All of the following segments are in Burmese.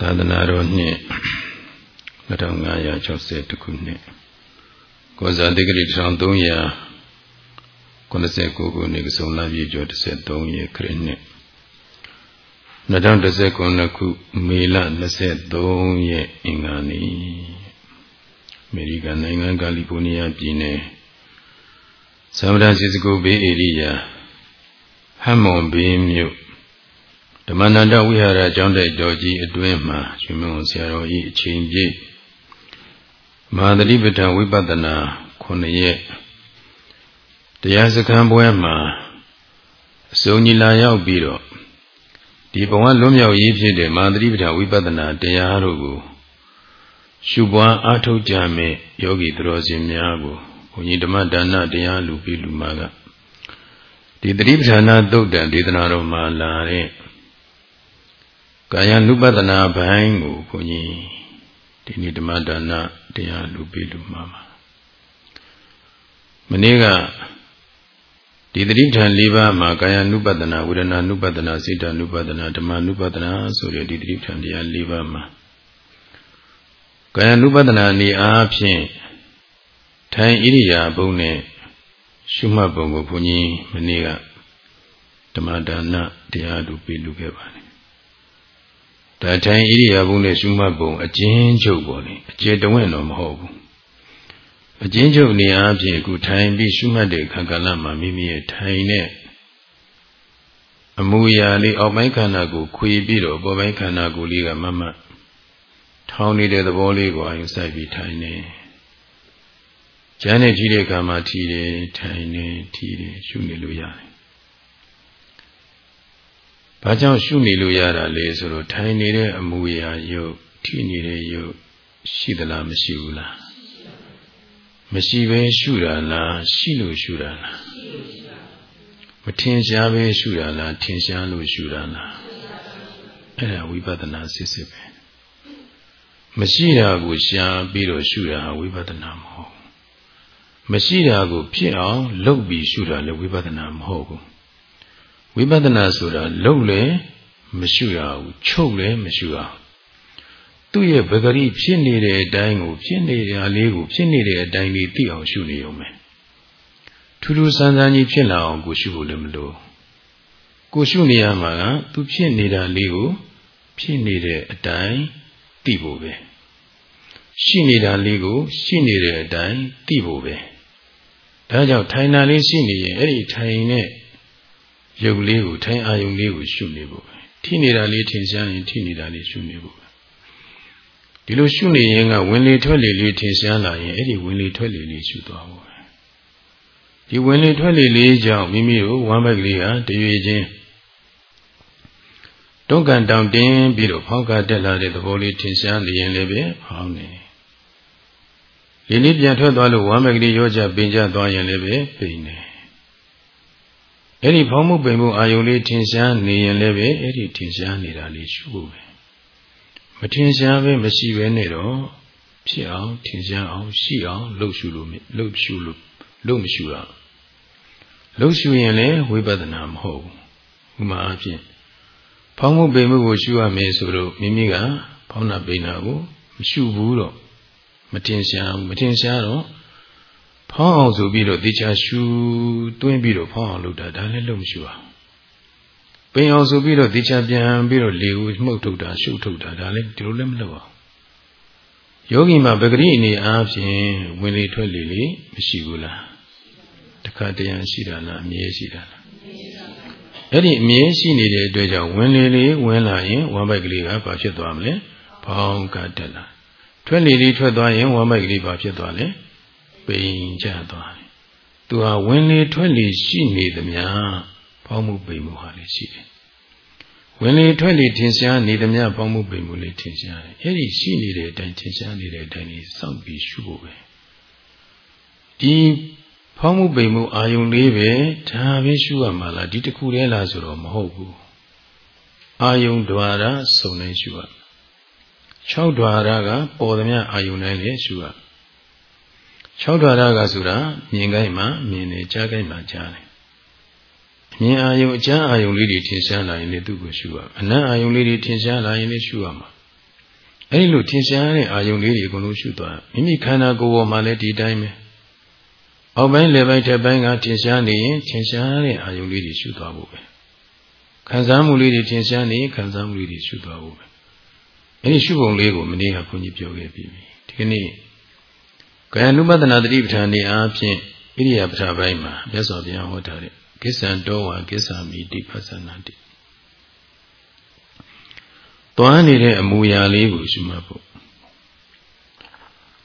သာသနာတော်နှစ်2560ခုနှစ်ကောဇာတိဂရိ1389ခုနှစ်ကဆုံလာပြည့်ကျော်13ရက်ခရစ်နှစ်2019ခုမေလ23ရက်အင်္ဂါနေ့အမေရိကန်နိုင်ငံကယ်လီဖိုးနီးယားပြည်နယ်ဆန်ဖရန်စစ္စကိုဘေးဧရိယာဟမ်မွန်ဘေးမြို့ ဓမ္မနန္ဒဝိဟာရကျောင်းတိုက်တော်ကြီးအတွင်းမှာရှင်မုံဆရာတော်ဤအချိန်ပြည့်မဟာသတိပဋ္ဌာန်ဝိပဿနာ9ရက်တရားစခန်းပွဲမှာအစုံကြီးလာရောက်ပြီးတော့ဒီဘဝလွတ်မြောက်ရေးဖြစ်တဲ့မဟာသတိပဋ္ဌာန်ဝိပဿနာတရားတို့ကိုရှုပွားအားထုတ်ကြမဲ့ယောဂီသူတော်စင်များကိုဘုန်းကြီးဓမ္မဒါနတရားလူပြီးလူမာကဒီသတိပဋ္ဌာန်သုတ်တံဒေသနာတော်မှာလာတဲ့ ကာယ ानु ပဒနာဘိုင်းကိုဘုန်းကြီးဒီနေ့ဓမ္မဒါနတရားလူပေးလူမှာပါမနေ့ကဒီသတိဋ္ဌာန်၄ပါးမှာကာယ ानु ပဒနာဝေဒနာ ानु ပဒနာစိတ် ानु ပဒနာဓမ္မ ानु ပဒနာဆိုတဲ့ဒီသတိဋ္ဌာန်တရား၄ပါးမှာကာယ ानु ပဒနာနေအားဖြင့်ထိုင်ဣရိယာပုနဲ့ရှုမှတ်ပုံကိုဘုန်းကြီးမနေ့ကဓမ္မဒါနတရားလူပေးလူခဲ့ပါတယ် ယ် ဒါထိုင်ဣရိယာပုနဲ့ရှုမှတ်ပုံအကျဉ်းချုပ်ပေါ်လေအကျေတဝင့်တော့မဟုတ်ဘူးအကျဉ်းချုပ်နေအားဖြင့်အခုထိုင်ပြီးရှုမှတ်တဲ့ခန္ဓာလမှာမိမိရဲ့ထိုင်တဲ့အမူအရာလေးအောက်ပိုင်းခန္ဓာကိုခွေပြီးတော့ပေါ်ပိုင်းခန္ဓာကိုလေးကမမတ်ထောင်းနေတဲ့သဘောလေးကိုအယုစိုက်ပြီးထိုင်နေကျမ်းနဲ့ကြည့်တဲ့အခါမှာထီတယ်ထိုင်နေထီတယ်ရှုနေလို့ရတယ် ဘာကြောင့်ရှုနေလို့ရတာလဲဆိုတော့ထိုင်နေတဲ့အမူအရာယုတ်ထိနေတဲ့ယုတ်ရှိသလားမရှိဘူးလားမရှိဘဲရှုတာလားရှိလို့ရှုတာလားမထင်ရှားဘဲရှုတာလားထင်ရှားလို့ရှုတာလားအဲ့ဒါဝိပဿနာစစ်စစ်ပဲမရှိတာကိုရှားပြီးတော့ရှုတာဝိပဿနာမဟုတ်မရှိတာကိုဖြစ်အောင်လုပ်ပြီးရှုတာလည်းဝိပဿနာမဟုတ်ဘူး ဝိပဿနာဆိုတာလုံလဲမရှုရဘူးချုပ်လဲမရှုရဘူးသူ့ရဲ့ပဂရိဖြစ်နေတဲ့အတိုင်းကိုဖြစ်နေတာလေးကိုဖြစ်နေတဲ့အတိုင်းလေးသိအောင်ရှုနေုံပဲထူးထူးဆန်းဆန်းကြီးဖြစ်လာအောင်ကိုရှုဖို့လည်းမလိုကိုရှုနေရမှာကသူဖြစ်နေတာလေးကိုဖြစ်နေတဲ့အတိုင်းသိဖို့ပဲရှိနေတာလေးကိုရှိနေတဲ့အတိုင်းသိဖို့ပဲဒါကြောင့်ထိုင်တာလေးရှိနေရင်အဲ့ဒီထိုင်တဲ့ ရုပ်လေးကိုထိုင်အာယုံလေးကိုရှုနေဖို့ပဲထိနေတာလေးထင်ရှားရင်ထိနေတာလေးရှုနေဖို့ပဲဒီလိုရှုနေရင်ကဝင်လေထွက်လေလေးထင်ရှားလာရင်အဲ့ဒီဝင်လေထွက်လေလေးရှုသွားဖို့ပဲဒီဝင်လေထွက်လေလေးကြောင့်မိမိတို့ဝမ်းဘက်ကလေးဟာတရွေချင်းတုံးကန်တောင်တင်းပြီးတော့ဖောက်ကတက်လာတဲ့သဘောလေးထင်ရှားနေရင်လည်းပဲဖောင်းနေလေးလေးပြန်ထွက်သွားလို့ဝမ်းဘက်ကလေးရောကြပင်ကျသွားရင်လည်းပဲပိန်နေ အဲ့ဒီဖောင်းမှုပိန်မှုအာယုံလေးထင်ရှားနေရင်လည်းပဲအဲ့ဒီထင်ရှားနေတာလေးရှုဖို့ပဲမထင်ရှားပဲမရှိပဲနဲ့တော့ဖြစ်အောင်ထင်ရှားအောင်ရှိအောင်လှုပ်ရှုလို့လှုပ်ရှုလို့လှုပ်မရှုရလှုပ်ရှုရင်လည်းဝိပဿနာမဟုတ်ဘူးဥမာအဖြစ်ဖောင်းမှုပိန်မှုကိုရှုရမယ်ဆိုတော့မိမိကဖောင်းတာပိန်တာကိုမရှုဘူးတော့မထင်ရှားမထင်ရှားတော့ ဖောင်းအောင်ဆိုပြီးတော့တေချာရှူတွင်းပြီးတော့ဖောင်းအောင်လုပ်တာဒါလည်းလုပ်မရှူအောင်ပင်အောင်ဆိုပြီးတော့တေချာပြန်ပြီးတော့လေကိုမှုတ်ထုတ်တာရှုပ်ထုတ်တာဒါလည်းဒီလိုလည်းမလုပ်အောင်ယောဂီမှာပဂရိအနေအားဖြင့်ဝင်လေထွက်လေလေမရှိဘူးလားတခါတရံရှိတာလားအမြဲရှိတာလားအဲ့ဒီအမြဲရှိနေတဲ့အတွက်ကြောင့်ဝင်လေလေဝင်လာရင်ဝမ်းပိုက်ကလေးကဘာဖြစ်သွားမလဲဖောင်းကတက်လာထွက်လေလေထွက်သွားရင်ဝမ်းပိုက်ကလေးဘာဖြစ်သွားလဲ ပိန်ကျသွားတယ်။သူဟာဝင်လေထွက်လေရှိနေသမျှဖောင်းမှုပိန်မှုဟာလည်းရှိတယ်။ဝင်လေထွက်လေထင်ရှားနေသမျှဖောင်းမှုပိန်မှုလည်းထင်ရှားတယ်။အဲ့ဒီရှိနေတဲ့အတိုင်းထင်ရှားနေတဲ့အတိုင်းလေးစောင့်ပြီးရှုဖို့ပဲ။ဒီဖောင်းမှုပိန်မှုအာယုံလေးပဲဒါပဲရှုရမှာလားဒီတခုတည်းလားဆိုတော့မဟုတ်ဘူး။အာယုံ द्वार စုံနေရှုရ။၆ द्वार ကပေါ်သမျှအာယုံတိုင်းလည်းရှုရ။ ၆ဓာရကဆိုတာမြင်ကိုင်းမှာမြင်တယ်ကြားကိုင်းမှာကြားတယ်အမြင်အာယုံအကြားအာယုံလေးတွေထင်ရှားလာရင်လည်းသူ့ကိုရှုရအနတ်အာယုံလေးတွေထင်ရှားလာရင်လည်းရှုရမှာအဲဒီလိုထင်ရှားတဲ့အာယုံလေးတွေအကုန်လုံးရှုသွားမိမိခန္ဓာကိုယ်ပေါ်မှာလည်းဒီတိုင်းပဲအောက်ပိုင်းလယ်ပိုင်းထက်ပိုင်းကထင်ရှားနေရင်ထင်ရှားတဲ့အာယုံလေးတွေရှုသွားဖို့ပဲခံစားမှုလေးတွေထင်ရှားနေခံစားမှုလေးတွေရှုသွားဖို့ပဲအဲဒီရှုပုံလေးကိုမနေ့ကဘုန်းကြီးပြောခဲ့ပြီးပြီဒီကနေ့ ကာယ ानु ပဒနာတတိပဋ္ဌာန်နေအားဖြင့်ဣရိယာပဋ္ဌာပိုင်းမှာမြတ်စွာဘုရားဟောထားတဲ့ကိစ္ဆံတောဝါကိစ္ဆာမိတိပသနာတိသွားနေတဲ့အမူအရာလေးကိုရှုမှတ်ဖို့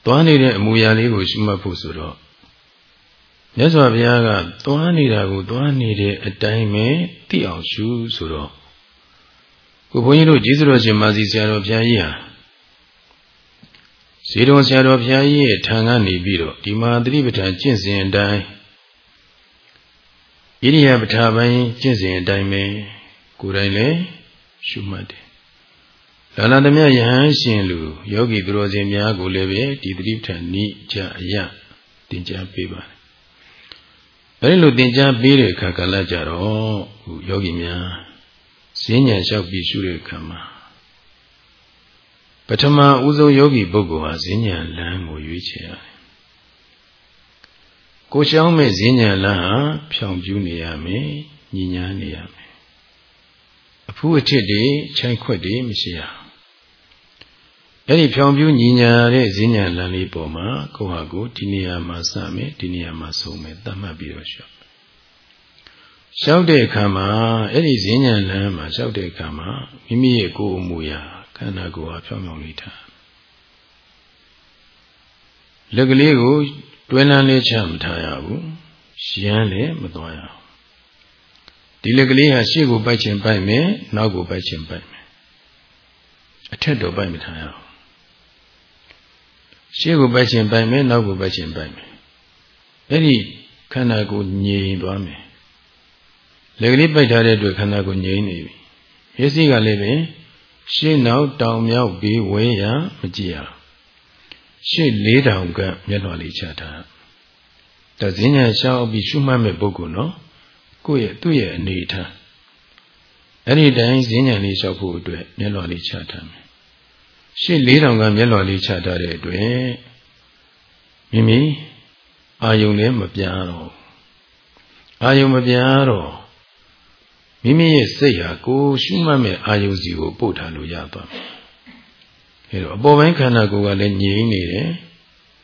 သွားနေတဲ့အမူအရာလေးကိုရှုမှတ်ဖို့ဆိုတော့မြတ်စွာဘုရားကသွားနေတာကိုသွားနေတဲ့အတိုင်းပဲသိအောင်ရှုဆိုတော့ကိုဘုန်းကြီးတို့ကျေးဇူးတော်ရှင်မာစီဆရာတော်ဘုရားကြီးဟာ ဇေတော်ဆရာတော်ဘုရားကြီးရဲ့ထံကနေပြီးတော့ဒီမှာသတိပဋ္ဌာန်ကျင့်စဉ်အတိုင်းဣရိယာပဋ္ဌာပိုင်းကျင့်စဉ်အတိုင်းပဲကိုယ်တိုင်လည်းရှုမှတ်တယ်။လာလာသမျှယဟန်ရှင်လူယောဂီသူတော်စင်များကိုလည်းပဲဒီသတိပဋ္ဌာန်နိကြအယသင်ကြားပေးပါတယ်။အဲဒီလိုသင်ကြားပေးတဲ့အခါကလည်းကြတော့ဟိုယောဂီများဈဉ္ညာလျှောက်ပြီးရှုတဲ့အခါမှာ ပထမဦးဆုံးယောဂီပုဂ္ဂိုလ်ဟာဈဉ္ညာလမ်းကိုရွေးချယ်ရတယ်။ကိုရှောင်းမဲ့ဈဉ္ညာလမ်းဟာဖြောင်ပြူးနေရမယ်၊ညီညာနေရမယ်။အဖူးအထစ်တွေခြိုင်ခွက်တွေမရှိရ။အဲ့ဒီဖြောင်ပြူးညီညာတဲ့ဈဉ္ညာလမ်းလေးပေါ်မှာကိုဟာကိုဒီနေရာမှာစမယ်ဒီနေရာမှာဆုံးမယ်သတ်မှတ်ပြီးတော့ရှောက်။ရှောက်တဲ့အခါမှာအဲ့ဒီဈဉ္ညာလမ်းမှာရှောက်တဲ့အခါမှာမိမိရဲ့ကိုယ်အမူအရာ ခန္ဓာကိုယ်ဟာဖြောင်းဖြောင်းလေးထားလက်ကလေးကိုတွဲလန်းလေးချမထားရဘူးရမ်းလည်းမသွားရအောင်ဒီလက်ကလေးဟာရှေ့ကိုပိုက်ချင်ပိုက်မယ်နောက်ကိုပိုက်ချင်ပိုက်မယ်အထက်တော့ပိုက်မထားရအောင်ရှေ့ကိုပိုက်ချင်ပိုက်မယ်နောက်ကိုပိုက်ချင်ပိုက်မယ်အဲ့ဒီခန္ဓာကိုယ်ငြိမ်သွားမယ်လက်ကလေးပိုက်ထားတဲ့အတွက်ခန္ဓာကိုယ်ငြိမ်နေပြီမျက်စိကလည်းပဲ ရှင်းနောက်တောင်မြောက်ပြီးဝဲရမကြည့်ရရှင်းလေးတောင်ကမျက်နှာလေးချတာတဇင်းညာရှောက်ပြီးရှုမှတ်မဲ့ပုဂ္ဂိုလ်နော်ကိုယ့်ရဲ့သူ့ရဲ့အနေထားအဲ့ဒီတိုင်းဇင်းညာလေးလျှောက်ဖို့အတွက်မျက်နှာလေးချထားမယ်ရှင်းလေးတောင်ကမျက်နှာလေးချထားတဲ့အတွက်မိမိအာယုံလည်းမပြားတော့အာယုံမပြားတော့ မိမိရဲ့စိတ်ဟာကိုရှုမှတ်မဲ့အာယုစီကိုပို့ထားလို့ရသွားမယ်။အဲတော့အပေါ်ပိုင်းခန္ဓာကိုယ်ကလည်းငြိမ်နေတယ်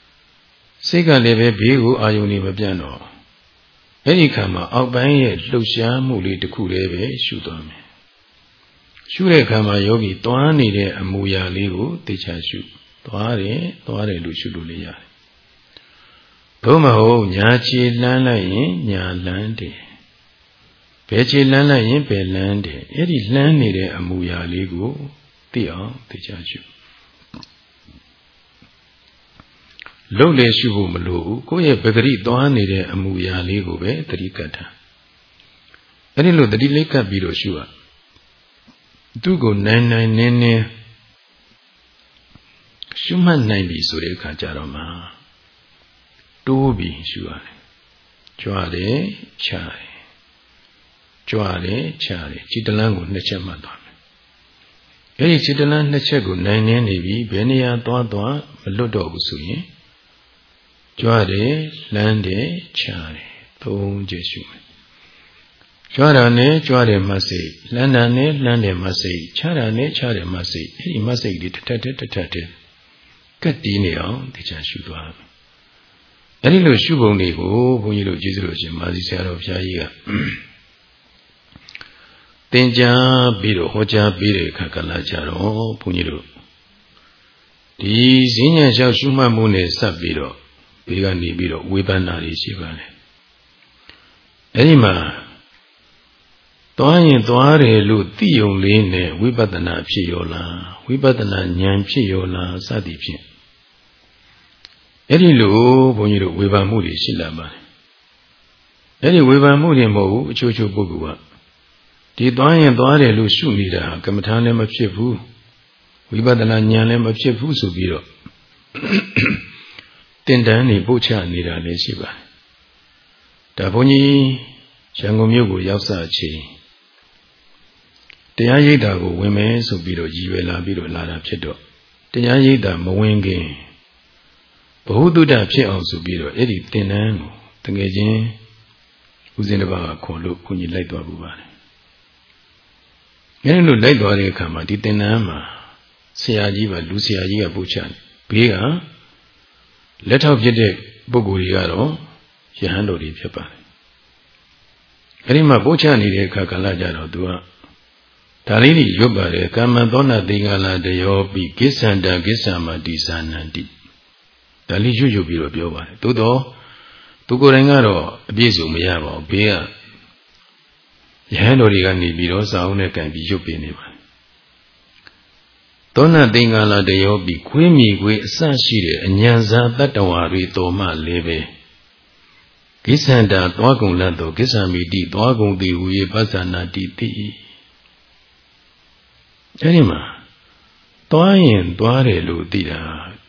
။စိတ်ကလည်းပဲဘေးကိုအာယုန်နေမပြတ်တော့။အဲဒီခါမှာအောက်ပိုင်းရဲ့လှုပ်ရှားမှုလေးတစ်ခုလည်းပဲရှုသွားမယ်။ရှုတဲ့အခါမှာယောဂီသွားနေတဲ့အမူအရာလေးကိုသိချရှုသွားတယ်သွားတယ်လို့ရှုလို့လည်းရတယ်။ဘုမဟုတ်ညာချီလှမ်းလိုက်ရင်ညာလန်းတယ် ဘယ်ခြေလန်းလိုက်ရင်ဘယ်လန်းတယ်အဲ့ဒီလှမ်းနေတဲ့အမူအရာလေးကိုသိအောင်သိချရှုလုံလေရှုဖို့မလိုဘူးကိုယ့်ရဲ့ပဂရိသွားနေတဲ့အမူအရာလေးကိုပဲသတိကတ်တာအဲ့ဒီလိုသတိလေးကပ်ပြီးတော့ရှုရသူ့ကိုနိုင်နိုင်နင်းနင်းရှုမှတ်နိုင်ပြီဆိုတဲ့အခါကျတော့မှတိုးပြီးရှုရတယ်ကြွားတယ်ချတယ် ကြွားတယ်ချတယ်ခြေတလန်းကိုနှစ်ချက်မှတ်သွားမယ်အဲဒီခြေတလန်းနှစ်ချက်ကိုနိုင်နေနေပြီဘယ်နေရာသွားသွားမလွတ်တော့ဘူးဆိုရင်ကြွားတယ်လမ်းတယ်ချတယ်သုံးချက်ရှုမယ်ကြွားတာနဲ့ကြွားတယ်မှစိတ်လမ်းတာနဲ့လမ်းတယ်မှစိတ်ချတာနဲ့ချတယ်မှစိတ်အဲဒီမှစိတ်ဒီတစ်ထက်တစ်ထက်တစ်ထက်ကတ်တီးနေအောင်ဒီချာရှုသွားမယ်အဲဒီလိုရှုပုံတွေကိုဘုန်းကြီးတို့ကျေးဇူးတော်ရှင်မာသီဆရာတော်ဘုရားကြီးက သင်ကြားပြီးတော့ဟောကြားပြီးတဲ့အခါကလာကြတော့ဘုန်းကြီးတို့ဒီဈဉ္ညာလျှောက်ရှုမှတ်မှုနဲ့ဆက်ပြီးတော့ဘေးကနေပြီးတော့ဝေဖန်တာတွေရှိပါတယ်အဲဒီမှာသွားရင်သွားတယ်လို့သိုံလေးနဲ့ဝိပဿနာဖြစ်ရောလားဝိပဿနာဉာဏ်ဖြစ်ရောလားစသည်ဖြင့်အဲ့ဒီလိုဘုန်းကြီးတို့ဝေဖန်မှုတွေရှိလာပါတယ်အဲ့ဒီဝေဖန်မှုတွေမဟုတ်ဘူးအချို့ချို့ပုဂ္ဂိုလ်က ဒီသွားရင်သွားတယ်လို့ရှုနေတာကမ္မထာလည်းမဖြစ်ဘူးဝိပဿနာဉာဏ်လည်းမဖြစ်ဘူးဆိုပြီးတော့တင်တန်းနေပို့ချနေတာလည်းရှိပါတယ်ဒါဘုန်းကြီးရန်ကုန်မြို့ကိုရောက်စအချိန်တရားရိပ်တာကိုဝင်မယ်ဆိုပြီးတော့ရည်ရွယ်လာပြီးတော့လာတာဖြစ်တော့တရားရိပ်တာမဝင်ခင်ဘဟုတုတ္တဖြစ်အောင်ဆိုပြီးတော့အဲ့ဒီတင်တန်းကိုတကယ်ချင်းဦးဇင်းတစ်ပါးကခွန်လို့ခွန်ကြီးလိုက်သွားပူပါတယ် ငယ်လို့လိုက်သွားတဲ့အခါမှာဒီသင်္นานမှာဆရာကြီးပါလူဆရာကြီးကပို့ချတယ်ဘေးကလက်ထောက်ဖြစ်တဲ့ပုဂ္ဂိုလ်တွေကတော့ယဟန်တော်တွေဖြစ်ပါတယ်။အဲဒီမှာပို့ချနေတဲ့အခါကလည်းကြတော့သူကဒါလေးတွေရွတ်ပါတယ်ကမ္မသောနာသင်္ကာလတယောပိကိစ္ဆန္တကိစ္ဆာမတိသာနန္တိဒါလေးရွတ်ရွတ်ပြီးတော့ပြောပါတယ်သို့တော့သူကိုယ်တိုင်ကတော့အပြည့်စုံမရပါဘူးဘေးက ယဟန်တော်တွေကနေပြီးတော့စာအုပ်နဲ့ကန်ပြီးရွတ်ပေးနေပါတယ်သောနာသင်္ကာလတယောပိခွေးမိခွေးအစရှိတဲ့အញ្ញံစာတတ္တဝါတွေတော်မှလေးပဲကိစ္ဆန္တာသွားကုန်လတ်သောကိစ္ဆာမိတိသွားကုန်သည်ဟူ၍ပဿနာတိတိအဲဒီမှာသွားရင်သွားတယ်လို့သိတာ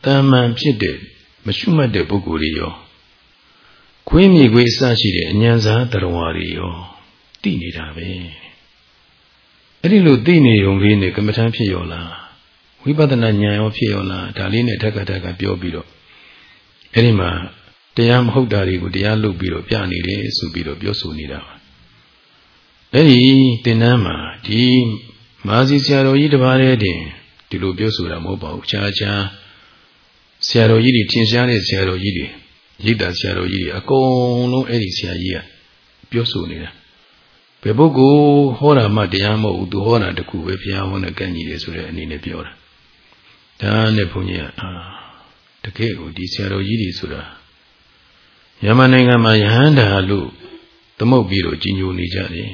တာမန်ဖြစ်တဲ့မရှုမှတ်တဲ့ပုဂ္ဂိုလ်တွေရောခွေးမြေခွေးအစရှိတဲ့အញ្ញံစားတရဝါတွေရော သိနေတာပဲအဲ့ဒီလိုသိနေုံလေးနဲ့ကမ္မထမ်းဖြစ်ရောလားဝိပဿနာဉာဏ်ရောဖြစ်ရောလားဒါလေးနဲ့တက္ကတက္ကပြောပြီးတော့အဲ့ဒီမှာတရားမဟုတ်တာတွေကိုတရားလုပ်ပြီးတော့ပြနေတယ်ဆိုပြီးတော့ပြောဆိုနေတာပါအဲ့ဒီသင်္นานမှာဒီမာစီဆရာတော်ကြီးတပါးတည်းတင်ဒီလိုပြောဆိုတာမဟုတ်ပါဘူးခြားခြားဆရာတော်ကြီးတွေထင်ရှားတဲ့ဆရာတော်ကြီးတွေရိတ်တာဆရာတော်ကြီးတွေအကုန်လုံးအဲ့ဒီဆရာကြီးကပြောဆိုနေတာ ဘယ်ပုဂ္ဂိုလ်ဟောတာမှတရားမဟုတ်ဘူးသူဟောတာတခုပဲဘုရားဟောတဲ့ကံကြီးတယ်ဆိုတဲ့အနေနဲ့ပြောတာဒါနဲ့ဘုန်းကြီးကအာတကယ်ကိုဒီဆရာတော်ကြီးတွေဆိုတာမြန်မာနိုင်ငံမှာယဟန္တာလို့သမုတ်ပြီးတော့ကြီးညိုနေကြတယ်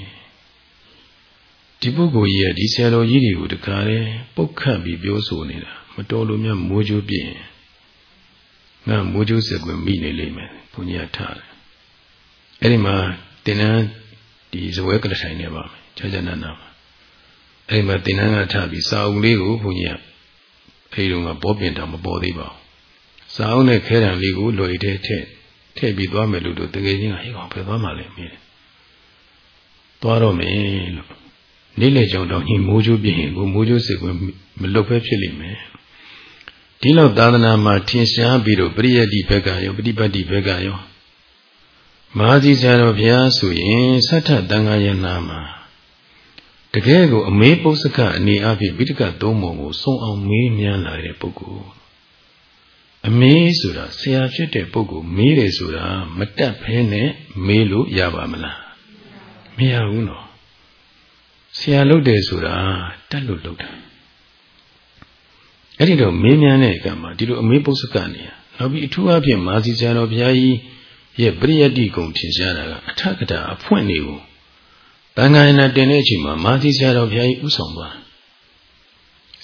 ဒီပုဂ္ဂိုလ်ကြီးကဒီဆရာတော်ကြီးတွေကိုတခါလေပုတ်ခတ်ပြီးပြောဆိုနေတာမတော်လို့များမိုးကြိုးပြင်းငါမိုးကြိုးစက်ကွယ်မိနေလိမ့်မယ်ဘုန်းကြီးကထားတယ်အဲ့ဒီမှာတင်နန်း ဒီဇဝဲကလထိုင်နေပါမယ်ခြားခြားနာနာပါအဲ့ဒီမှာတင်နန်းကထားပြီးစာအုပ်လေးကိုဘုန်းကြီးကအဲ့ဒီတော့ကဘောပင်တောင်မပေါ်သေးပါဘူးစာအုပ်နဲ့ခဲတံလေးကိုလွယ်တဲ့ထည့်ထည့်ပြီးသွားမယ်လို့တို့တကယ်ချင်းကဟေ့ကောင်ဖယ်သွားမှလည်းမေးတယ်သွားတော့မယ်လို့နေ့လေကြောင်တော့ညီမိုးကျိုးပြင်ကိုမိုးကျိုးစစ်ကွင်းမလွတ်ပဲဖြစ်လိမ့်မယ်ဒီလောက်သာသနာမှာထင်ရှားပြီးတော့ပရိယတ်တိဘက်ကရောပฏิပတ်တိဘက်ကရော မဟာစီဆရာတော်ဘုရားဆိုရင်သတ္ထတန်ခါယနာမှာတကယ်ကိုအမေးပု္ပ္ပကအနေအချင်းပိဋကသုံးပုံကိုစုံအောင်မေးမြန်းလာတဲ့ပုဂ္ဂိုလ်အမေးဆိုတာဆရာဖြစ်တဲ့ပုဂ္ဂိုလ်မေးတယ်ဆိုတာမတတ်ဖဲနဲ့မေးလို့ရပါမလားမရဘူးနော်ဆရာလုပ်တယ်ဆိုတာတတ်လို့လုပ်တာအဲ့ဒီတော့မင်းများတဲ့အခါမှာဒီလိုအမေးပု္ပ္ပကနေနောက်ပြီးအထူးအဖြင့်မာစီဆရာတော်ဘုရားကြီး ရဲ့ပရိယတ္တိကုံထင်ရှားတာကအထက်ကတာအဖွင့်နေကိုတန်ခါရဏတင်တဲ့အချိန်မှာမာစီဆရာတော်ဘုရားကြီးဥဆောင်သွား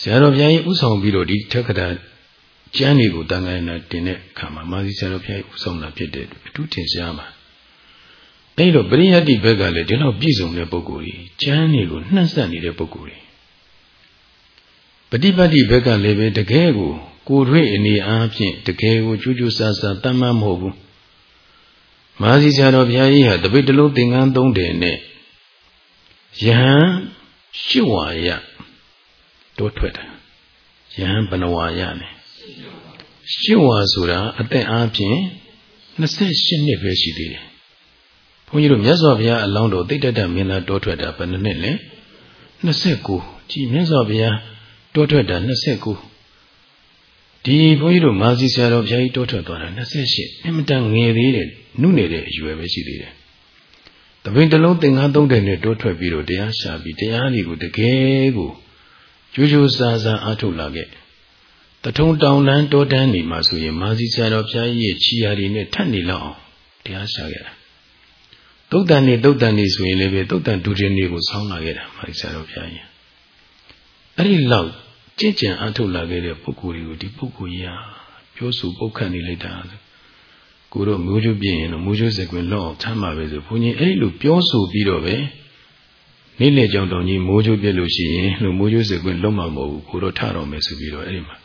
ဆရာတော်ဘုရားကြီးဥဆောင်ပြီးတော့ဒီထက်ကတာကျမ်းတွေကိုတန်ခါရဏတင်တဲ့အခါမှာမာစီဆရာတော်ဘုရားကြီးဥဆောင်တာဖြစ်တဲ့အထူးထင်ရှားမှာအဲ့တော့ပရိယတ္တိဘက်ကလည်းဒီလောက်ပြည့်စုံတဲ့ပုဂ္ဂိုလ်ကြီးကျမ်းတွေကိုနှံ့ဆက်နေတဲ့ပုဂ္ဂိုလ်ကြီးပฏิပတ်တိဘက်ကလည်းပဲတကယ်ကိုကိုယ်တွေ့အနေအားဖြင့်တကယ်ကိုကျူးကျူးဆဆတမ်းမမဟုတ်ဘူး မဟာစီဆရာတော်ဘုရားကြီးဟာတပိတ်တလုံးသင်္ကန်းသုံးတယ်နဲ့ယဟန်ရှစ်ဝါရတိုးထွက်တာယဟန်ဘဏဝါရနဲ့ရှစ်ဝါဆိုတာအသက်အားဖြင့်28နှစ်ပဲရှိသေးတယ်ဘုန်းကြီးတို့မြတ်စွာဘုရားအလောင်းတော်တိတ်တတမင်းသားတောထွက်တာဘယ်နှစ်နှစ်လဲ29ကြည်မြတ်စွာဘုရားတောထွက်တာ29 ဒီဘုန်းကြီးတို့မာစီဆရာတော်ဘုရားကြီးတောထွက်သွားတာ28အင်မတန်ငယ်သေးတယ်နုနေတဲ့အရွယ်ပဲရှိသေးတယ်တပင်တလုံးသင်္ကန်းသုံးတယ်နဲ့တောထွက်ပြီးတော့တရားရှာပြီးတရားတွေကိုတကယ်ကိုကြိုးကြိုးစားစားအားထုတ်လာခဲ့တထုံတောင်တန်းတောတန်းနေမှာဆိုရင်မာစီဆရာတော်ဘုရားကြီးရဲ့ခြီရာတွေနဲ့ထပ်နေလောက်အောင်တရားရှာခဲ့တာသုတ်တန်နေသုတ်တန်နေဆိုရင်လည်းပဲသုတ်တန်ဒုတိယနေ့ကိုဆောင်းလာခဲ့တာမိုက်ဆရာတော်ဘုရားကြီးအဲ့ဒီလောက် ကြင်ကြံအထုတ်လာခဲ့တဲ့ပုဂ္ဂိုလ်တွေကိုဒီပုဂ္ဂိုလ်ကြီးဟာပြောဆိုပုတ်ခတ်နေလိုက်တာကိုတော့မိုးချိုးပြင်းရင်တော့မိုးချိုးစကွင်လောက်အောင်ထမ်းပါပဲဆိုဘုန်းကြီးအဲ့ဒီလိုပြောဆိုပြီးတော့ပဲနေ့လေကြောင်တောင်ကြီးမိုးချိုးပြလို့ရှိရင်လို့မိုးချိုးစကွင်လုံးမှာမဟုတ်ဘူးကိုတော့ထတော့မယ်ဆိုပြီးတော့အဲ့ဒီမှာ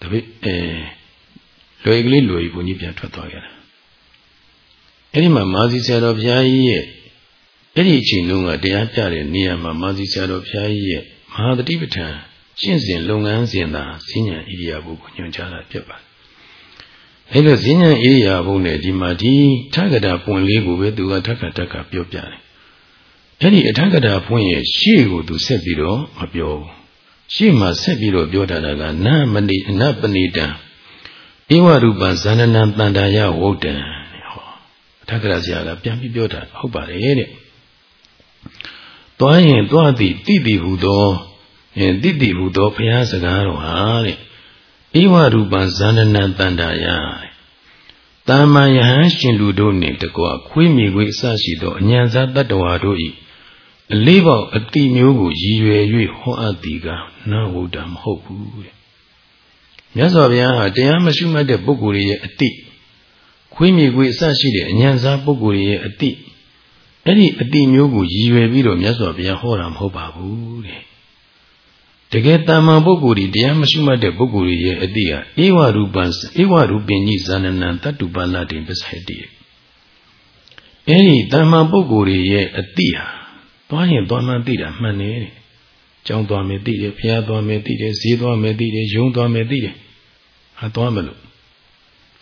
တပိအဲလွယ်ကလေးလွယ်ကြီးဘုန်းကြီးပြန်ထွက်သွားခဲ့တာအဲ့ဒီမှာမာဇီဆရာတော်ဘုရားကြီးရဲ့အဲ့ဒီအချိန်တုန်းကတရားပြတဲ့နေရာမှာမာဇီဆရာတော်ဘုရားကြီးရဲ့မဟာတတိပဋ္ဌာန် ကျင့်စဉ်လုပ်ငန်းစဉ်သာဈဉ္ဉံဣရိယာပုကိုညွှန်ကြားတာဖြစ်ပါတယ်။အဲလိုဈဉ္ဉံဣရိယာပုနဲ့ဒီမှာဒီထက္ကတာပွင့်လေးကိုပဲသူကထက္ကတက်ကပြောပြတယ်။အဲဒီအထက္ကတာပွင့်ရဲ့ရှေ့ကိုသူဆက်ပြီးတော့မပြောဘူး။ရှေ့မှာဆက်ပြီးတော့ပြောထားတာကနမဏိအနပဏိတံဧဝရူပဇာနနံတန္တာယဝုဒ္ဒံဟောအထက္ကရာဆရာကပြန်ပြီးပြောတာဟုတ်ပါတယ်တဲ့။သွားရင်သွားသည်တိတိဟုသော အဲတိတိဟုသောဘုရားစကားတော်ဟာတဲ့ဧဝရူပဇာနနတန္တာယတာမန်ယဟန်ရှင်လူတို့နှင့်တကွခွေးမိခွေးအစရှိသောအညာဇာတတ္တဝါတို့၏အလေးပေါက်အတိမျိုးကိုရည်ရွယ်၍ဟောအပ်သည်ကနာဝုဒ္ဒမဟုတ်ဘူးတဲ့မြတ်စွာဘုရားဟာတရားမရှိမှတ်တဲ့ပုဂ္ဂိုလ်ရဲ့အတိခွေးမိခွေးအစရှိတဲ့အညာဇာပုဂ္ဂိုလ်ရဲ့အတိအဲ့ဒီအတိမျိုးကိုရည်ရွယ်ပြီးတော့မြတ်စွာဘုရားဟောတာမဟုတ်ပါဘူးတဲ့ တကယ်တမ္မာပုဂ္ဂိုလ်ဒီတရားမရှိမှတ်တဲ့ပုဂ္ဂိုလ်ရဲ့အတိဟာဧဝရူပံဧဝရူပင်ကြီးဇာနနံတတ္တုပလတိပစ္စဟတိအဲ့ဒီတမ္မာပုဂ္ဂိုလ်ရဲ့အတိဟာသွားရင်သွားမှသိတာမှန်တယ်တဲ့ကျောင်းသွားမယ်သိတယ်ဖျားသွားမယ်သိတယ်ဈေးသွားမယ်သိတယ်ယုံသွားမယ်သိတယ်ဟာသွားမလို့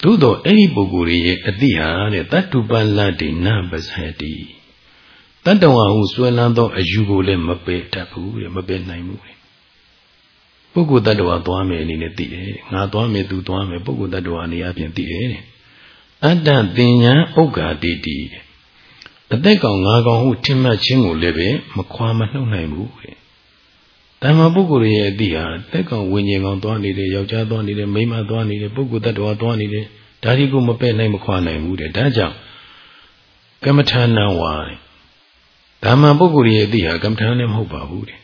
သို့တော့အဲ့ဒီပုဂ္ဂိုလ်ရဲ့အတိဟာတဲ့တတ္တုပလတိနပစ္စဟတိတတ္တဝါဟုဆွဲလန်းသောအယူကိုလည်းမပယ်တတ်ဘူးတဲ့မပယ်နိုင်ဘူးတဲ့ ပုဂ္ဂိုလ်တ attva သွားမယ်အနေနဲ့သိတယ်ငါသွားမယ်သူသွားမယ်ပုဂ္ဂိုလ်တ attva အနေအချင်းသိတယ်တဲ့အတ္တသင်ညာဥက္ကာတိတိအသက်ကောင်ငါကောင်ဟုထင်မှတ်ခြင်းကိုလည်းပဲမခွာမနှုတ်နိုင်ဘူးတဲ့တမ္မာပုဂ္ဂိုလ်ရဲ့အတိဟာတက်ကောင်ဝิญဉ်ကောင်သွားနေတယ်ယောက်ျားသွားနေတယ်မိန်းမသွားနေတယ်ပုဂ္ဂိုလ်တ attva သွားနေတယ်ဒါဒီကိုမပဲ့နိုင်မခွာနိုင်ဘူးတဲ့ဒါကြောင့်ကမ္မထာနံဝါတဲ့ဓမ္မပုဂ္ဂိုလ်ရဲ့အတိဟာကမ္မထာလည်းမဟုတ်ပါဘူးတဲ့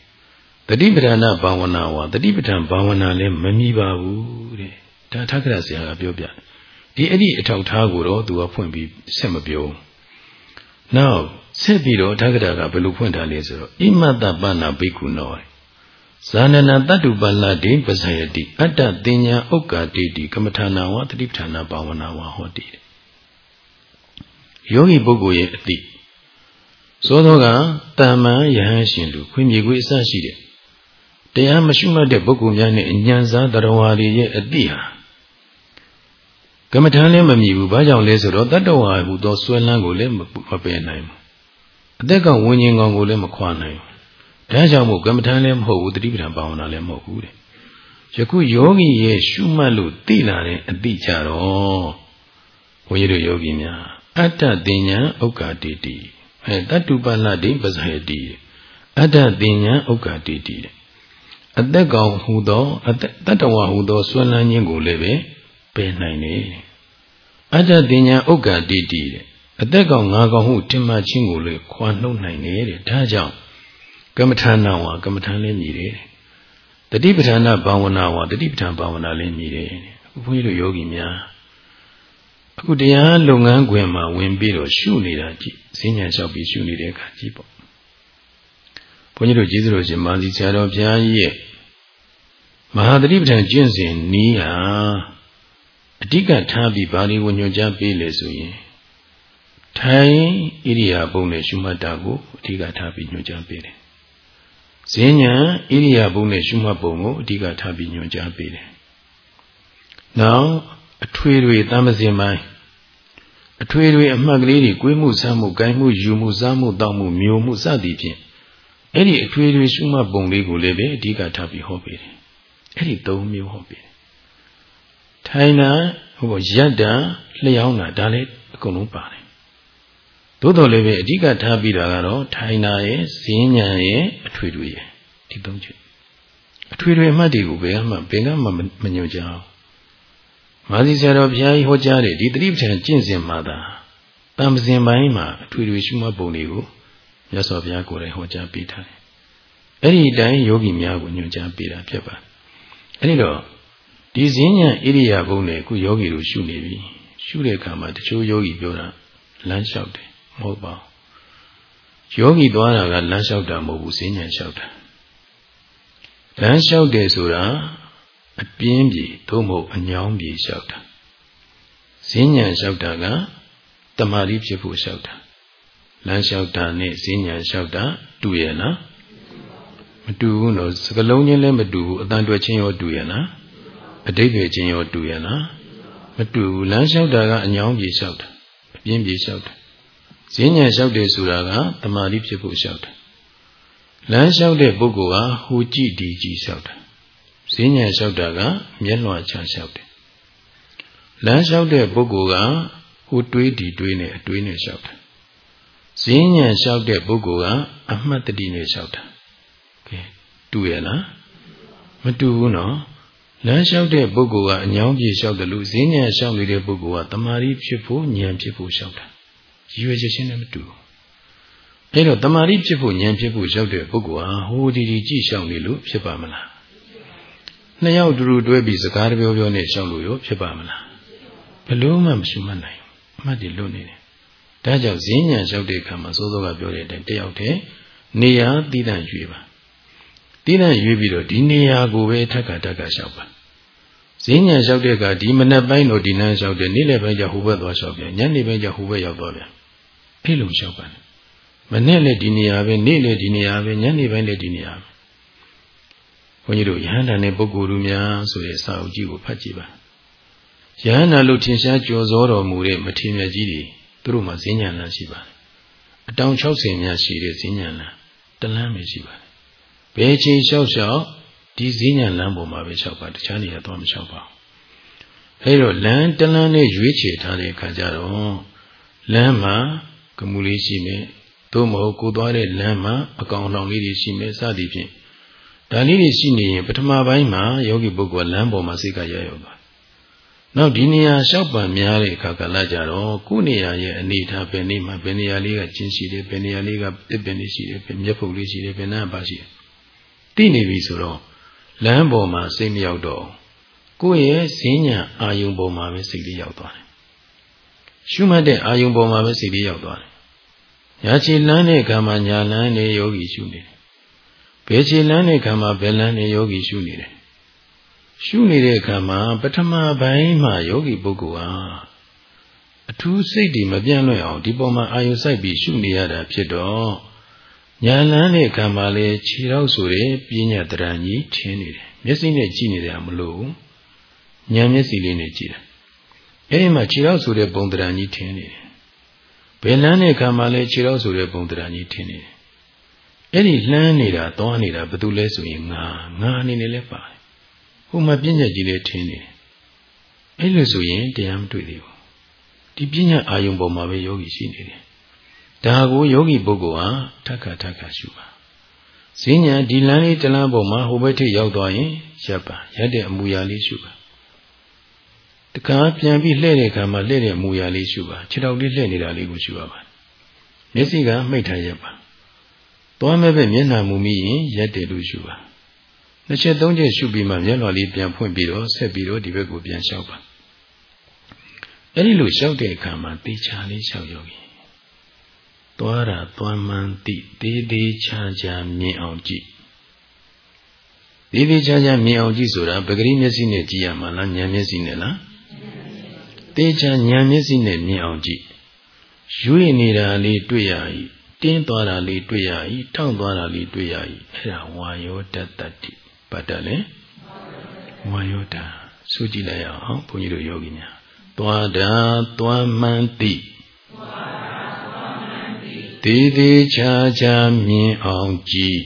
တတိပဌာနာဘာဝနာဝါတတိပဌာန်ဘာဝနာလည်းမမြည်ပါဘူးတဲ့ဒါထက္ကရာဆရာကပြောပြဒီအဲ့ဒီအထောက်ထားကိုတော့သူကဖွင့်ပြီးဆက်မပြောနောက်ဆက်ပြီးတော့ထက္ကရာကဘယ်လိုဖွင့်ထားလဲဆိုတော့ဣမတ္တပနာဘိက္ခုနောဇာနနာတတ္တုပလတိပဇယတိအတ္တတင်ညာဥက္ကာတိတိကမ္မထာနာဝတတိပဌာနာဘာဝနာဝဟောတိယောဂီပုဂ္ဂိုလ်ရဲ့အတိသောသောကတာမန်ယဟန်ရှင်လူခွင့်မြေခွေးအစရှိတဲ့ တရားမရှိမှတ်တဲ့ပုဂ္ဂိုလ်များနဲ့အညံစားတရားဝါတွေရဲ့အတိဟာကမ္မထမ်းလည်းမမြည်ဘူးဘာကြောင့်လဲဆိုတော့တတ္တဝါဟူသောဆွဲလန်းကိုလည်းမပယ်နိုင်ဘူးအသက်ကဝิญဉ်ကောင်ကိုလည်းမခွာနိုင်ဘူးဒါကြောင့်မို့ကမ္မထမ်းလည်းမဟုတ်ဘူးတတိပဌာန်ဘာဝနာလည်းမဟုတ်ဘူးတဲ့ယခုယောဂီရဲ့ရှုမှတ်လို့သိလာတဲ့အတိကြတော့ဘုန်းကြီးတို့ယောဂီများအတ္တတင်ညာဥက္ကာတိတိအဲတတ္တုပလတိပဇဟတိအတ္တတင်ညာဥက္ကာတိတိတဲ့ အသက်ကောင်ဟူသောအသက်တတ္တဝဟူသောဆွမ်းလန်းခြင်းကိုလည်းပဲပယ်နိုင်တယ်အတ္တတင်ညာဥက္ကတိတိတဲ့အသက်ကောင်ငါကောင်ဟုတင်မှခြင်းကိုလည်းခွာနှုတ်နိုင်တယ်တဲ့ဒါကြောင့်ကမ္မထာနာဝါကမ္မထာလည်းမြည်တယ်တတိပဌာနာဘာဝနာဝါတတိပဌာန်ဘာဝနာလည်းမြည်တယ်အခုဘုန်းကြီးတို့ယောဂီများအခုတရားလုပ်ငန်းခွင်မှာဝင်ပြီးတော့ရှုနေတာကြည့်ဈဉ္ညာလျှောက်ပြီးရှုနေတဲ့အခါကြည့်ပေါ့ ဘုန်းကြီးတို့ကျေးဇူးတော်ရှင်မာသီဆရာတော်ဘုရားကြီးရဲ့မဟာသတိပဋ္ဌာန်ကျင့်စဉ်နီးဟာအဓိကထားပြီးဘာလို့ညွှန်ကြားပေးလဲဆိုရင်ထိုင်ဣရိယာပုနဲ့ရှုမှတ်တာကိုအဓိကထားပြီးညွှန်ကြားပေးတယ်။ဈဉ္ညာဣရိယာပုနဲ့ရှုမှတ်ပုံကိုအဓိကထားပြီးညွှန်ကြားပေးတယ်။နောက်အထွေတွေတမ်းမစင်ပိုင်းအထွေတွေအမှတ်ကလေးတွေကိုယ်မှုစမ်းမှု၊ကိုင်းမှု၊ယူမှု၊စားမှု၊တောက်မှု၊မျိုးမှုစသည်ဖြင့် အဲ့ဒီအထွေထွေရှုမှတ်ပုံလေးကိုလည်းပဲအဓိကထားပြီးဟောပေးတယ်အဲ့ဒီ၃မျိုးဟောပေးတယ်ထိုင်တာဟိုရက်တာလျှောင်းတာဒါလည်းအကုန်လုံးပါတယ်သို့တော်လည်းပဲအဓိကထားပြီးတာကတော့ထိုင်တာရဲ့ဈဉ္ညာရဲ့အထွေထွေရဲ့ဒီ၃ချက်အထွေထွေအမှတ်တွေကိုဘယ်မှဘယ်ကမှမညွှန်ကြအောင်မာသီဆရာတော်ဘုရားကြီးဟောကြားတဲ့ဒီတတိပ္ပံကျင့်စဉ်မှာသာတံပစင်ပိုင်းမှာအထွေထွေရှုမှတ်ပုံတွေကို မြတ်စွာဘုရားကိုယ်တိုင်ဟောကြားပေးထားတယ်။အဲ့ဒီအတိုင်းယောဂီများကိုညွှန်ကြားပေးတာဖြစ်ပါတယ်။အဲ့ဒီတော့ဒီဈဉ္ညာဣရိယာပုနဲ့အခုယောဂီတို့ရှုနေပြီ။ရှုတဲ့အခါမှာတချို့ယောဂီပြောတာလမ်းလျှောက်တယ်မဟုတ်ပါဘူး။ယောဂီသွားတာကလမ်းလျှောက်တာမဟုတ်ဘူးဈဉ္ညာလျှောက်တာ။လမ်းလျှောက်တယ်ဆိုတာအပြင်းပြေသို့မဟုတ်အညောင်းပြေလျှောက်တာ။ဈဉ္ညာလျှောက်တာကတမာတိဖြစ်ဖို့လျှောက်တာ လမ်းလျှောက်တာနဲ့ဈဉ္ညာလျှောက်တာတူရဲ့လားမတူဘူးနော်စကလုံးချင်းလည်းမတူဘူးအတန်တွက်ချင်းရောတူရလားအတိတ်ပဲချင်းရောတူရလားမတူဘူးလမ်းလျှောက်တာကအညောင်းပြေလျှောက်တာအပြင်းပြေလျှောက်တာဈဉ္ညာလျှောက်တယ်ဆိုတာကတမာတိဖြစ်ဖို့လျှောက်တာလမ်းလျှောက်တဲ့ပုဂ္ဂိုလ်ကဟိုကြည့်ဒီကြည့်လျှောက်တာဈဉ္ညာလျှောက်တာကမျက်လွှာချလျှောက်တယ်လမ်းလျှောက်တဲ့ပုဂ္ဂိုလ်ကဟိုတွေးဒီတွေးနဲ့အတွေးနဲ့လျှောက်တာ ဈဉ္ညာလျှောက်တဲ့ပုဂ္ဂိုလ်ကအမှတ်တတိနဲ့လျှောက်တာကဲတူရဲ့လားမတူဘူးနော်လမ်းလျှောက်တဲ့ပုဂ္ဂိုလ်ကအညောင်းပြေလျှောက်တယ်လို့ဈဉ္ညာလျှောက်နေတဲ့ပုဂ္ဂိုလ်ကတမာရီဖြစ်ဖို့ဉာဏ်ဖြစ်ဖို့လျှောက်တာရည်ရွယ်ချက်ချင်းနဲ့မတူဘူးအဲတော့တမာရီဖြစ်ဖို့ဉာဏ်ဖြစ်ဖို့လျှောက်တဲ့ပုဂ္ဂိုလ်ဟာဟိုဒီဒီကြည့်လျှောက်နေလို့ဖြစ်ပါမလားနှစ်ယောက်တူတူတွဲပြီးစကားတပြောပြောနဲ့လျှောက်လို့ရောဖြစ်ပါမလားဘယ်လို့မှမရှိမှနိုင်အမှတ်တွေလွတ်နေတယ် ဒါကြောင့်ဈဉ္ညာလျှောက်တဲ့အခါမှာစိုးစိုးကပြောတဲ့အတိုင်းတယောက်တည်းနေရာတည်တံ့ရွေးပါတည်တံ့ရွေးပြီးတော့ဒီနေရာကိုပဲထက်ကထက်ကလျှောက်ပါဈဉ္ညာလျှောက်တဲ့အခါဒီမနေ့ပိုင်းတော့ဒီနန်းလျှောက်တယ်နေ့လယ်ပိုင်းကျဟိုဘက်သွားလျှောက်ပြန်ညနေပိုင်းကျဟိုဘက်ရောက်သွားပြန်အဲ့လိုလျှောက်ပါမနေ့လည်းဒီနေရာပဲနေ့လည်းဒီနေရာပဲညနေပိုင်းလည်းဒီနေရာပဲဘုန်းကြီးတို့ယဟန္တာနဲ့ပုဂ္ဂိုလ်လူများဆိုတဲ့စာအုပ်ကြီးကိုဖတ်ကြည့်ပါယဟန္တာလို့ထင်ရှားကြော်စောတော်မူတဲ့မထေရမြတ်ကြီးတွေ သူတို့မှာဈဉ္ညာလမ်းရှိပါတယ်အတောင်60များရှိတဲ့ဈဉ္ညာလမ်းတလမ်းပဲရှိပါတယ်ဘယ်ချိန်လျှောက်လျှောက်ဒီဈဉ္ညာလမ်းပေါ်မှာပဲလျှောက်ပါတခြားနေရာတော့မလျှောက်ပါဘူးအဲတော့လမ်းတလမ်းနဲ့ရွေးချယ်ထားတဲ့အခါကျတော့လမ်းမှာကမူလေးရှိမယ်သို့မဟုတ်ကိုသွားတဲ့လမ်းမှာအကောင်လောင်လေးတွေရှိမယ်စသည်ဖြင့်ဒါလေးတွေရှိနေရင်ပထမပိုင်းမှာယောဂီပုဂ္ဂိုလ်လမ်းပေါ်မှာစိတ်ကရရောက်သွား နောက်ဒီနေရာလျှောက်ပံများတဲ့အခါကလည်းကြတော့ကိုယ်နေရာရဲ့အနေထားပဲနေမှာဘယ်နေရာလေးကကျင်းရှိတယ်ဘယ်နေရာလေးကတစ်ပင်လေးရှိတယ်ဘယ်မျက်ဖုတ်လေးရှိတယ်ဘယ်နာပါရှိတယ်သိနေပြီဆိုတော့လမ်းပေါ်မှာစိတ်မရောက်တော့ကိုယ့်ရဲ့ဈဉ္ညာအာယုံပေါ်မှာပဲစိတ်လေးရောက်သွားတယ်ရှုမှတ်တဲ့အာယုံပေါ်မှာပဲစိတ်လေးရောက်သွားတယ်ညာချီလန်းတဲ့ခါမှာညာလန်းနေယောဂီရှုနေတယ်ဘယ်ချီလန်းတဲ့ခါမှာဘယ်လန်းနေယောဂီရှုနေတယ် ရှုနေတဲ့အခါမှာပထမပိုင်းမှာယောဂီပုဂ္ဂိုလ်ဟာအထူးစိတ်တွေမပြန့်လွင့်အောင်ဒီပေါ်မှာအာယုစိုက်ပြီးရှုနေရတာဖြစ်တော့ညာလန်းတဲ့အခါမှာလေခြေတော့ဆိုတဲ့ပညာတရံကြီးထင်းနေတယ်မျက်စိနဲ့ကြည့်နေတယ်မလို့ညာမျက်စိလေးနဲ့ကြည့်တယ်အဲဒီမှာခြေတော့ဆိုတဲ့ပုံတရံကြီးထင်းနေတယ်ဘယ်လန်းတဲ့အခါမှာလဲခြေတော့ဆိုတဲ့ပုံတရံကြီးထင်းနေတယ်အဲ့ဒီလှမ်းနေတာသွားနေတာဘာလို့လဲဆိုရင်ငါငါအနေနဲ့လဲပါတယ် ဟိုမှာပြဉ္ညာကြီးလေးထင်းနေတယ်အဲ့လိုဆိုရင်တရားမတွေ့သေးဘူးဒီပြဉ္ညာအာယုံပေါ်မှာပဲယောဂီရှိနေတယ်ဒါကိုယောဂီပုဂ္ဂိုလ်ဟာထက်ခါထက်ခါရှုပါဈဉ္ညာဒီလမ်းလေးတလမ်းပေါ်မှာဟိုဘက်ထိရောက်သွားရင်ရပ်ပါရပ်တဲ့အမူအရာလေးရှုပါတခါပြန်ပြီးလှည့်တဲ့အခါမှာလှည့်တဲ့အမူအရာလေးရှုပါခြေထောက်လေးလှည့်နေတာလေးကိုရှုပါပါမျက်စိကမှိတ်ထားရပ်ပါသွားမဲ့ပဲမျက်နှာမူမိရင်ရက်တယ်လို့ရှုပါ နှစ်ချက်သုံးချက်ရှုပြီးမှမျက်လွှာလေးပြန်ဖွင့်ပြီးတော့ဆက်ပြီးတော့ဒီဘက်ကိုပြန်လျှောက်ပါအဲ့ဒီလိုလျှောက်တဲ့အခါမှာတေချာလေးလျှောက်ယောဂီသွားတာသွားမှန်းသိသေးသေးချာချာမြင်အောင်ကြည့်သေးသေးချာချာမြင်အောင်ကြည့်ဆိုတာပဂရိမျက်စိနဲ့ကြည့်ရမှာလားဉာဏ်မျက်စိနဲ့လားတေချာဉာဏ်မျက်စိနဲ့မြင်အောင်ကြည့်ရွေ့နေတာလေးတွေ့ရ၏တင်းသွားတာလေးတွေ့ရ၏ထောင့်သွားတာလေးတွေ့ရ၏အဲ့ဒါဝါယောတတ္တိ ဘာတလဲဝါယောတာဆိုကြည့်လိုက်အောင်ဘုန်းကြီးတို့ယောဂီများသွားတာသွားမှန်းသိသေးသေးချာချာမြင်အောင်ကြည့်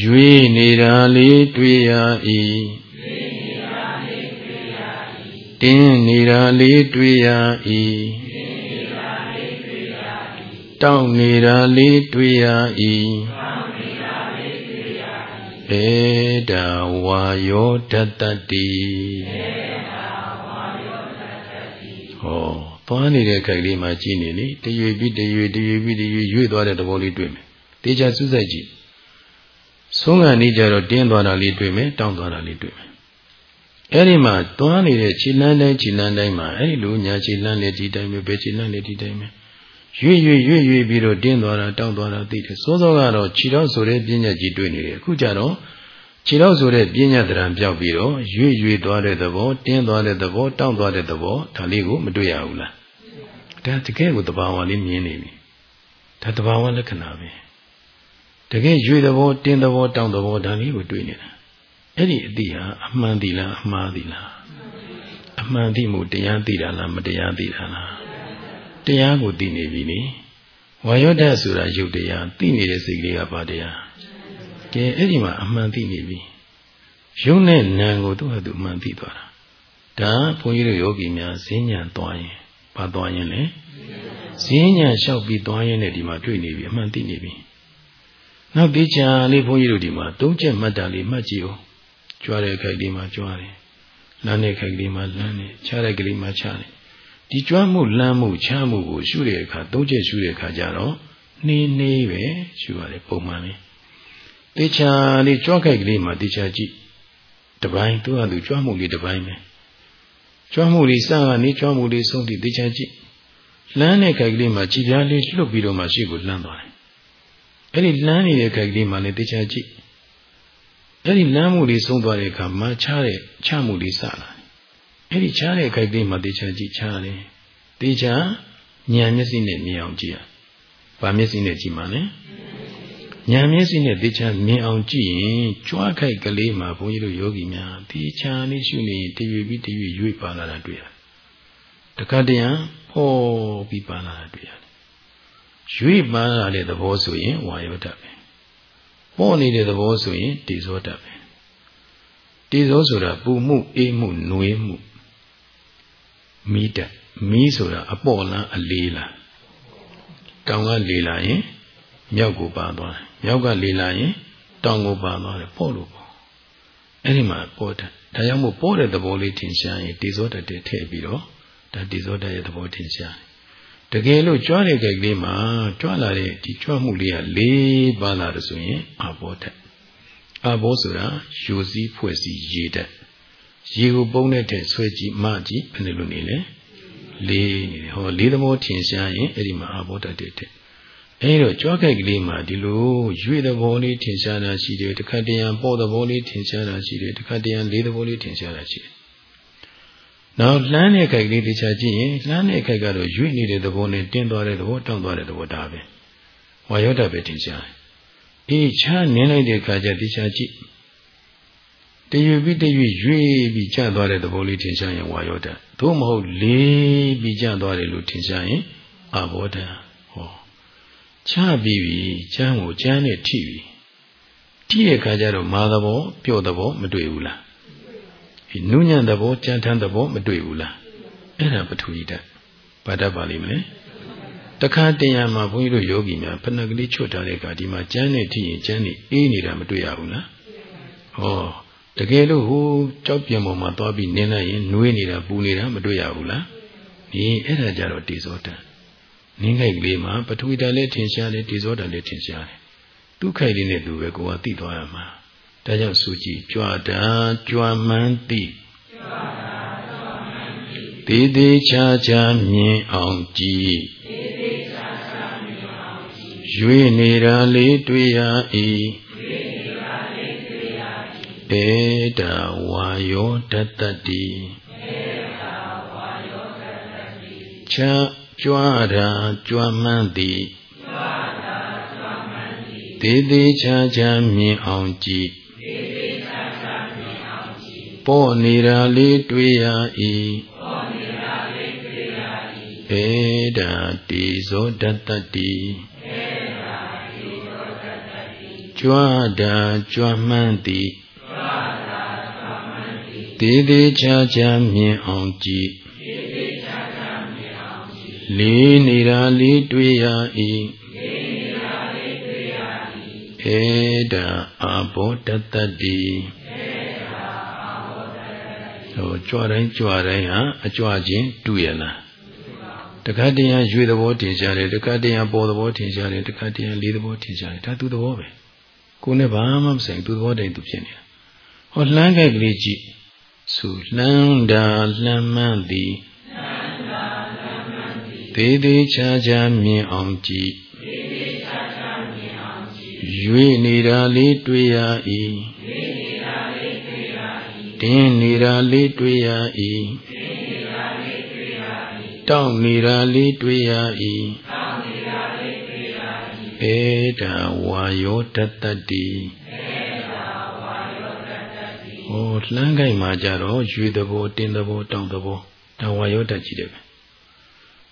ရွေနေတာလေးတွေ့ရ၏တင်းနေတာလေးတွေ့ရ၏တောင့်နေတာလေးတွေ့ရ၏ ဧတာဝါယောတတတိဟောသွားနေတဲ့ခိုက်လေးမှာကြည်နေလေတရွေပြီးတရွေတရွေပြီးတရွေရွေ့သွားတဲ့သဘောလေးတွေ့မယ်တေချာစူးစိုက်ကြည့်ဆုံးကနေကြတော့တင်းသွားတာလေးတွေ့မယ်တောင့်သွားတာလေးတွေ့မယ်အဲ့ဒီမှာသွားနေတဲ့ခြေလန်းတိုင်းခြေလန်းတိုင်းမှာအဲ့ဒီလိုညာခြေလန်းနဲ့ဒီတိုင်းပဲဘယ်ခြေလန်းနဲ့ဒီတိုင်းပဲ ရွေ့ရွေ့ရွေ့ရွေ့ပြီးတော့တင်းသွားတာတောင့်သွားတာသိတယ်စောစောကတော့ခြေတော့ဆိုတဲ့ပြဉ္ညာကြီးတွေ့နေတယ်အခုကျတော့ခြေတော့ဆိုတဲ့ပြဉ္ညာတရံပြောက်ပြီးတော့ရွေ့ရွေ့သွားတဲ့သဘောတင်းသွားတဲ့သဘောတောင့်သွားတဲ့သဘောဒါလေးကိုမတွေ့ရဘူးလားဒါတကယ်ကိုတဘာဝလေးမြင်နေပြီဒါတဘာဝလက္ခဏာပဲတကယ်ရွေသဘောတင်းသဘောတောင်းသဘောဒါလေးကိုတွေ့နေတာအဲ့ဒီအတိဟာအမှန်တည်လားအမှားတည်လားအမှန်တည်မှုတရားသိတာလားမတရားသိတာလား တရားကိုသိနေပြီလေဝါယောဒဆိုတာယုတ်တရားသိနေတဲ့စိတ်ကလေးကဘာတရားကဲအဲ့ဒီမှာအမှန်သိနေပြီယုံနဲ့နံကိုသူ့ဟာသူအမှန်သိသွားတာဒါဘုန်းကြီးတို့ယောဂီများဈဉ္ညာသွားရင်ဘာသွားရင်လဲဈဉ္ညာလျှောက်ပြီးသွားရင်လည်းဒီမှာတွေ့နေပြီအမှန်သိနေပြီနောက်ဒီချာလေးဘုန်းကြီးတို့ဒီမှာသုံးချက်မှတ်တာလေးမှတ်ကြည့်အောင်ကြွားတဲ့ခိုက်လေးမှာကြွားတယ်လမ်းတဲ့ခိုက်လေးမှာလမ်းတယ်ခြားတဲ့ကလေးမှာခြားတယ် ဒီကြွားမှုလမ်းမှုခြားမှုကိုရှုတဲ့အခါသုံးချက်ရှုတဲ့အခါကျတော့နေနေပဲရှုရတယ်ပုံမှန်လေးတေချာလေးကြွားခိုက်ကလေးမှာတေချာကြည့်တပိုင်းသူ့ဟာသူကြွားမှုလေးတပိုင်းပဲကြွားမှုလေးစကနေကြွားမှုလေးဆုံးပြီးတေချာကြည့်လမ်းတဲ့ခိုက်ကလေးမှာကြည်ပြားလေးလွတ်ပြီးတော့မှရှေ့ကိုလှမ်းသွားတယ်အဲ့ဒီလမ်းနေတဲ့ခိုက်ကလေးမှာလည်းတေချာကြည့်အဲ့ဒီလမ်းမှုလေးဆုံးသွားတဲ့အခါမှာချတဲ့ချမှုလေးစလာ အဲ့ဒီချတဲ့ခိုက်ကလေးမှာတေချာကြည့်ချတယ်တေချာဉာဏ်မျက်စိနဲ့မြင်အောင်ကြည့်ရဗာမျက်စိနဲ့ကြည့်မှလည်းဉာဏ်မျက်စိနဲ့တေချာမြင်အောင်ကြည့်ရင်ကြွားခိုက်ကလေးမှာဘုန်းကြီးတို့ယောဂီများတေချာလေးရှုနေတရွေပြီးတရွေရွေ့ပါလာတာတွေ့ရတယ်တခါတည်းဟောပြီးပါလာတာတွေ့ရတယ်ရွေ့ပါလာတဲ့သဘောဆိုရင်ဝါယောဓာတ်ပဲပေါ့နေတဲ့သဘောဆိုရင်တေဇောဓာတ်ပဲတေဇောဆိုတာပူမှုအေးမှုနှွေးမှု မီးတက်မီးဆိုတာအပေါ်လားအလေးလားတောင်ကလေလာရင်မြောက်ကိုပါသွားတယ်မြောက်ကလေလာရင်တောင်ကိုပါသွားတယ်ပေါ့လို့ပေါ့အဲ့ဒီမှာပေါ်တယ်ဒါကြောင့်မို့ပေါ်တဲ့သဘောလေးထင်ရှားရင်တေဇောဓာတ်တွေထည့်ပြီးတော့ဒါတေဇောဓာတ်ရဲ့သဘောထင်ရှားတယ်တကယ်လို့ကြွားတဲ့ကြိုက်ကလေးမှာကြွားလာတဲ့ဒီကြွားမှုလေးကလေးပါလာတယ်ဆိုရင်အဘောဓာတ်အဘောဆိုတာယူစည်းဖွဲ့စည်းရေဓာတ် ရေကိုပုံတဲ့တဲ့ဆွဲကြည့်မကြည့်ဘယ်လိုနေလဲလေးနေတယ်ဟောလေးသဘောထင်ရှားရင်အဲ့ဒီမှာအဘောဓာတ်တဲ့တဲ့အဲ့တော့ကြွားကြိုက်ကလေးမှာဒီလိုရွေသဘောလေးထင်ရှားတာရှိတယ်တခါတရံပေါ်သဘောလေးထင်ရှားတာရှိတယ်တခါတရံလေးသဘောလေးထင်ရှားတာရှိတယ်နောက်လှမ်းတဲ့ခိုက်ကလေးတရားကြည့်ရင်လှမ်းတဲ့ခိုက်ကတော့ရွေ့နေတဲ့သဘောနဲ့တင်းသွားတဲ့သဘောတောင့်သွားတဲ့သဘောဒါပဲဝါယောဓာတ်ပဲထင်ရှားတယ်အေးချားနင်းလိုက်တဲ့ခါကျတရားကြည့် တရွေပြီးတရွေရွေ့ပြီးကျသွားတဲ့သဘောလေးထင်ရှားရင်ဝါယောဓာတ်သို့မဟုတ်လေးပြီးကျသွားတယ်လို့ထင်ရှားရင်အဘောဓာတ်ဟောချပြီးပြီကျမ်းကိုကျမ်းနဲ့ထိပြီထိတဲ့ခါကျတော့မာသဘောပျော့သဘောမတွေ့ဘူးလားနုညံ့သဘောကြမ်းထမ်းသဘောမတွေ့ဘူးလားအဲ့ဒါပထဝီဓာတ်ဘာဓာတ်ပါလိမ့်မလဲတခါတရံမှာဘုန်းကြီးတို့ယောဂီများဖဏကလေးချွတ်ထားတဲ့အခါဒီမှာကျမ်းနဲ့ထိရင်ကျမ်းนี่အေးနေတာမတွေ့ရဘူးလားဟော တကယ်လို့ဟိုကြောက်ပြံပေါ်မှာသွားပြီးနင်းလိုက်ရင်နှွေးနေတာပူနေတာမတွေ့ရဘူးလားဒီအဲ့ဒါကြတော့တေဇောတန်နင်းခိုက်ကလေးမှာပထဝီဓာတ်လည်းထင်ရှားတယ်တေဇောဓာတ်လည်းထင်ရှားတယ်သူ့ခိုက်လေးနဲ့သူပဲကိုယ်ကသိသွားရမှာဒါကြောင့်ဆိုကြည့်ကြွတာကြွမှန်းသိသေးသေးချာချာမြင်အောင်ကြည့်ရွေနေတာလေးတွေ့ရ၏ ဧတဝါယောတတ္တတိချာကြွတာကြွမှန်းသည်သေးသေးချာချာမြင်အောင်ကြည့်ပေါ်နေတာလေးတွေ့ရ၏ဧဒာတိဇောတတ္တတိကြွားတာကြွမှန်းသည် သေးသေးချာချာမြင်အောင်ကြည့်လေးနေတာလေးတွေ့ရ၏ဧဒာအာဘောတတ္တတိဟိုကြွတိုင်းကြွတိုင်းဟာအကြွချင်းတူရလားတခါတည်းရရွေသဘောထင်ရှားတယ်တခါတည်းရပေါ်သဘောထင်ရှားတယ်တခါတည်းရလေးသဘောထင်ရှားတယ်ဒါသူသဘောပဲကိုယ်နဲ့ဘာမှမဆိုင်သူသဘောတိုင်သူဖြစ်နေတာဟောလှမ်းခဲ့ကလေးကြည့် ဆူလှမ်းတာလှမ်းမှန်းသည်သေးသေးချာချာမြင်အောင်ကြည့်ရွေနေတာလေးတွေ့ရ၏တင်းနေတာလေးတွေ့ရ၏တောင့်နေတာလေးတွေ့ရ၏ဧတာဝါယောတတ္တတိ ဟောလှမ်းကြိုက်မှာကြတော့ရွေသဘောတင်းသဘောတောင်းသဘောဒါဝါယောတတ်ကြီးတယ်ပဲ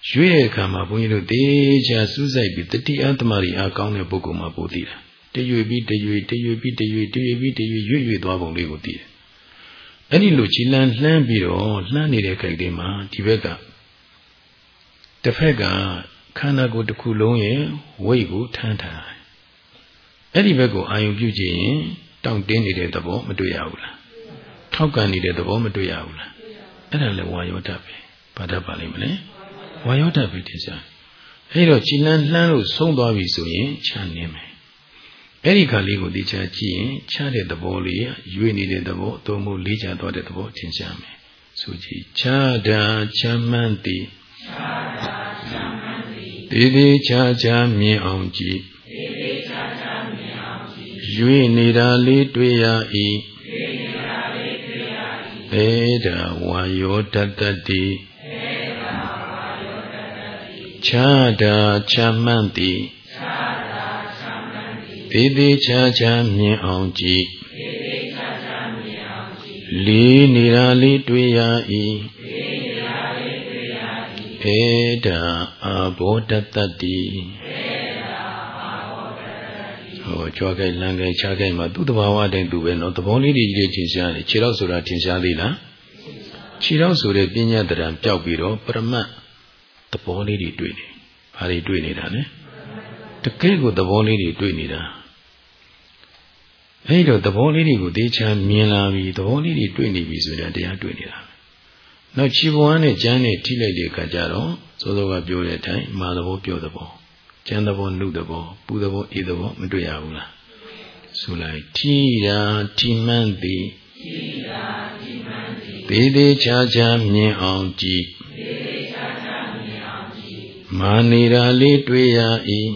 ရွေတဲ့အခါမှာဘုန်းကြီးတို့တေချာစူးစိုက်ပြီးတတိအသမารီအားကောင်းတဲ့ပုဂ္ဂိုလ်မှာပို့သိတာတရွေပြီးတရွေတရွေပြီးတရွေတရွေပြီးတရွေရွေ့ရွေ့သွားပုံလေးကိုသိတယ်အဲ့ဒီလိုခြေလန်းလှမ်းပြီးတော့လှမ်းနေတဲ့ခိုက်တွေမှာဒီဘက်ကတစ်ဖက်ကခန္ဓာကိုယ်တစ်ခုလုံးရဲ့ဝိတ်ကိုထမ်းထားအဲ့ဒီဘက်ကိုအာယုပြုကြည့်ရင်တောင့်တင်းနေတဲ့သဘောမတွေ့ရဘူးလား ထောက်ကန်နေတဲ့သဘောမတွေ့ရဘူးလားအဲ့ဒါလည်းဝါယောဓာတ်ပဲဘာဓာတ်ပါလိမ့်မလဲဝါယောဓာတ်ပဲတင်စားအဲ့တော့ကြည်လန်းလှမ်းလို့ဆုံးသွားပြီဆိုရင်ချမ်းနေမယ်အဲ့ဒီခါလေးကိုသိချကြည့်ရင်ချတဲ့သဘောလေးရွေ့နေတဲ့သဘောသို့မဟုတ်လေးချသွားတဲ့သဘောထင်ရှားမယ်ဆိုကြည့်ချာတာချမ်းမှန်းသည်ချာတာချမ်းမှန်းသည်သေးသေးချာချာမြင်အောင်ကြည့်သေးသေးချာချာမြင်အောင်ကြည့်ရွေ့နေတာလေးတွေ့ရ၏ရွေ့နေတာလေးတွေ့ရ၏ သေတာဝါယောတတ္တတိသေတာဝါယောတတ္တတိချာတာချမ်းမှန်းသည်ချာသေးသေးချာချာမြင်အောင်ကြည့်သေးသေးချာချာမြင်အောင်ကြည့်လေးနေတာလေးတွေ့ရ၏လေးနေတာလေးတွေ့ရ၏ဧတာအာဘောတတ္တိဧတာအာဘောတတ္တိ ဟောကြွားကြိုက်လမ်းကြိုက်ခြားကြိုက်မှာသူ့တဘာဝတိုင်းသူပဲနော်သဘောလေးတွေကြီးထင်ရှားတယ်ခြေတော့ဆိုတာထင်ရှားသေးလားခြေတော့ဆိုတဲ့ပညာတရံပျောက်ပြီးတော့ပရမတ်သဘောလေးတွေတွေ့နေဘာတွေတွေ့နေတာလဲတကယ်ကိုသဘောလေးတွေတွေ့နေတာအဲဒီတော့သဘောလေးတွေကိုသေချာမြင်လာပြီသဘောလေးတွေတွေ့နေပြီဆိုရင်တရားတွေ့နေတာနောက်ခြေပွားနဲ့ကျမ်းနဲ့ထိလိုက်တဲ့အခါကျတော့စောစောကပြောတဲ့အတိုင်းမာသဘောပြောသဘော ကျမ်းသဘောနှုတ်သဘောပူသဘောအေးသဘောမတွေ့ရဘူးလားဆိုလိုက်ထိတာထိမှန်းသည်ထိတာထိမှန်းသည်သေးသေးချာချာမြင်အောင်ကြည့်သေးသေးချာချာမြင်အောင်ကြည့်မာနေတာလေးတွေ့ရ၏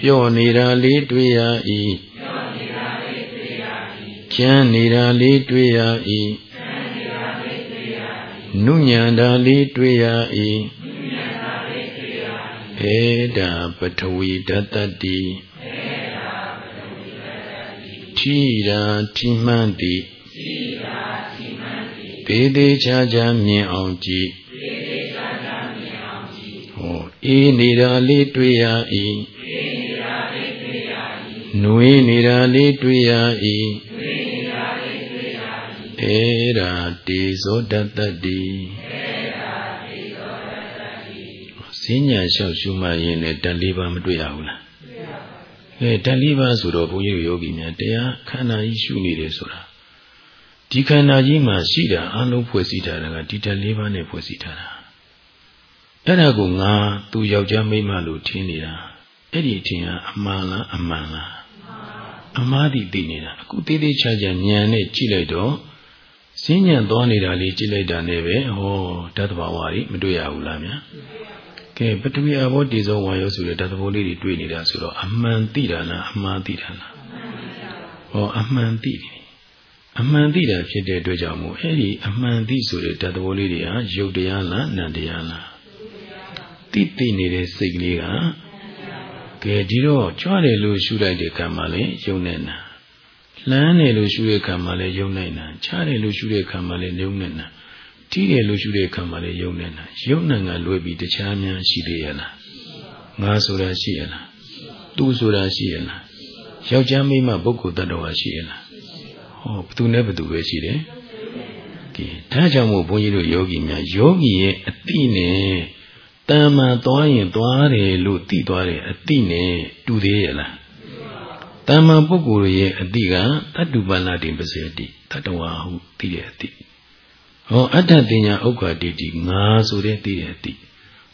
ပျော့နေတာလေးတွေ့ရ၏ပျော့နေတာလေးတွေ့ရ၏ကျမ်းနေတာလေးတွေ့ရ၏ကျမ်းနေတာလေးတွေ့ရ၏နုညံတာလေးတွေ့ရ၏နုညံတာလေးတွေ့ ရ၏ဧတာပထဝီတတ္တိဧတာပထဝီတတ္တိထိရာထိမှန်းသည်ထိရာထိမှန်းသည်ဒေသေးချာချာမြင်အောင်ကြည့်ဒေသေးချာချာမြင်အောင်ကြည့်ဟောအေးနေတာလေးတွေ့ရ၏နှွေးနေတာလေးတွေ့ရ၏နှွေးနေတာလေးတွေ့ရ၏အေရာတေဇောတတ္တိအေရာတေဇောတတ္တိ စဉ္ညာလျှောက်ရှုမှရင်လည်းတန်လေးပါမတွေ့ရဘူးလားတွေ့ရပါဘူးအဲတန်လေးပါဆိုတော့ဘုန်းကြီးယောဂီများတရားခန္ဓာကြီးရှုနေတယ်ဆိုတာဒီခန္ဓာကြီးမှာရှိတာအလုံးဖွဲ့စည်းထားတာကဒီတန်လေးပါနဲ့ဖွဲ့စည်းထားတာအဲ့ဒါကိုငါသူ့ယောက်ျားမိန်းမလို့ထင်နေတာအဲ့ဒီအထင်ကအမှန်လားအမှန်လားအမှားတိသိနေတာအခုသေးသေးချာချာညံနဲ့ကြည့်လိုက်တော့စင်းညံသွားနေတာလေးကြည့်လိုက်တာနဲ့ပဲဟောဓာတ်တဘာဝကြီးမတွေ့ရဘူးလားဗျာ ကဲပထဝီအဘောတည်ဆုံးဝါယောဆိုတဲ့ဓာတ်သဘောလေးတွေတွေ့နေတာဆိုတော့အမှန်သိတာလားအမှားသိတာလားဟောအမှန်သိတယ်အမှန်သိတာဖြစ်တဲ့အတွက်ကြောင့်မို့အဲ့ဒီအမှန်သိဆိုတဲ့ဓာတ်သဘောလေးတွေဟာယုတ်တရားလားနံတရားလားသိသိနေတဲ့စိတ်ကလေးကကဲဒီတော့ကြွတယ်လို့ရှုလိုက်တဲ့ခံမှာလည်းယုံနေတာလှမ်းတယ်လို့ရှုတဲ့ခံမှာလည်းယုံနေတာချားတယ်လို့ရှုတဲ့ခံမှာလည်းယုံနေတာ တီးတယ်လို့ရှုတဲ့ခံမှာလည်းယုံနေတာယုံနံကလွယ်ပြီးတခြားများရှိသေးရဲ့လားငါဆိုတာရှိရဲ့လားသူဆိုတာရှိရဲ့လားယောက်ျားမိန်းမပုဂ္ဂိုလ်တ attva ရှိရဲ့လားဟောဘသူနဲ့ဘသူပဲရှိတယ်ကဲဒါကြောင့်မို့ဘုန်းကြီးတို့ယောဂီများယောဂီရဲ့အတိနဲ့တန်မာသွားရင်သွားတယ်လို့သိသွားတယ်အတိနဲ့တူသေးရဲ့လားတန်မာပုဂ္ဂိုလ်ရဲ့အတိကတတ္တုပန္နတိပစေတိတတဝါဟုသိတဲ့အတိ ဟောအတ္တတင်ညာဥက္ခတိတိငါဆိုတဲ့သိတဲ့အတိ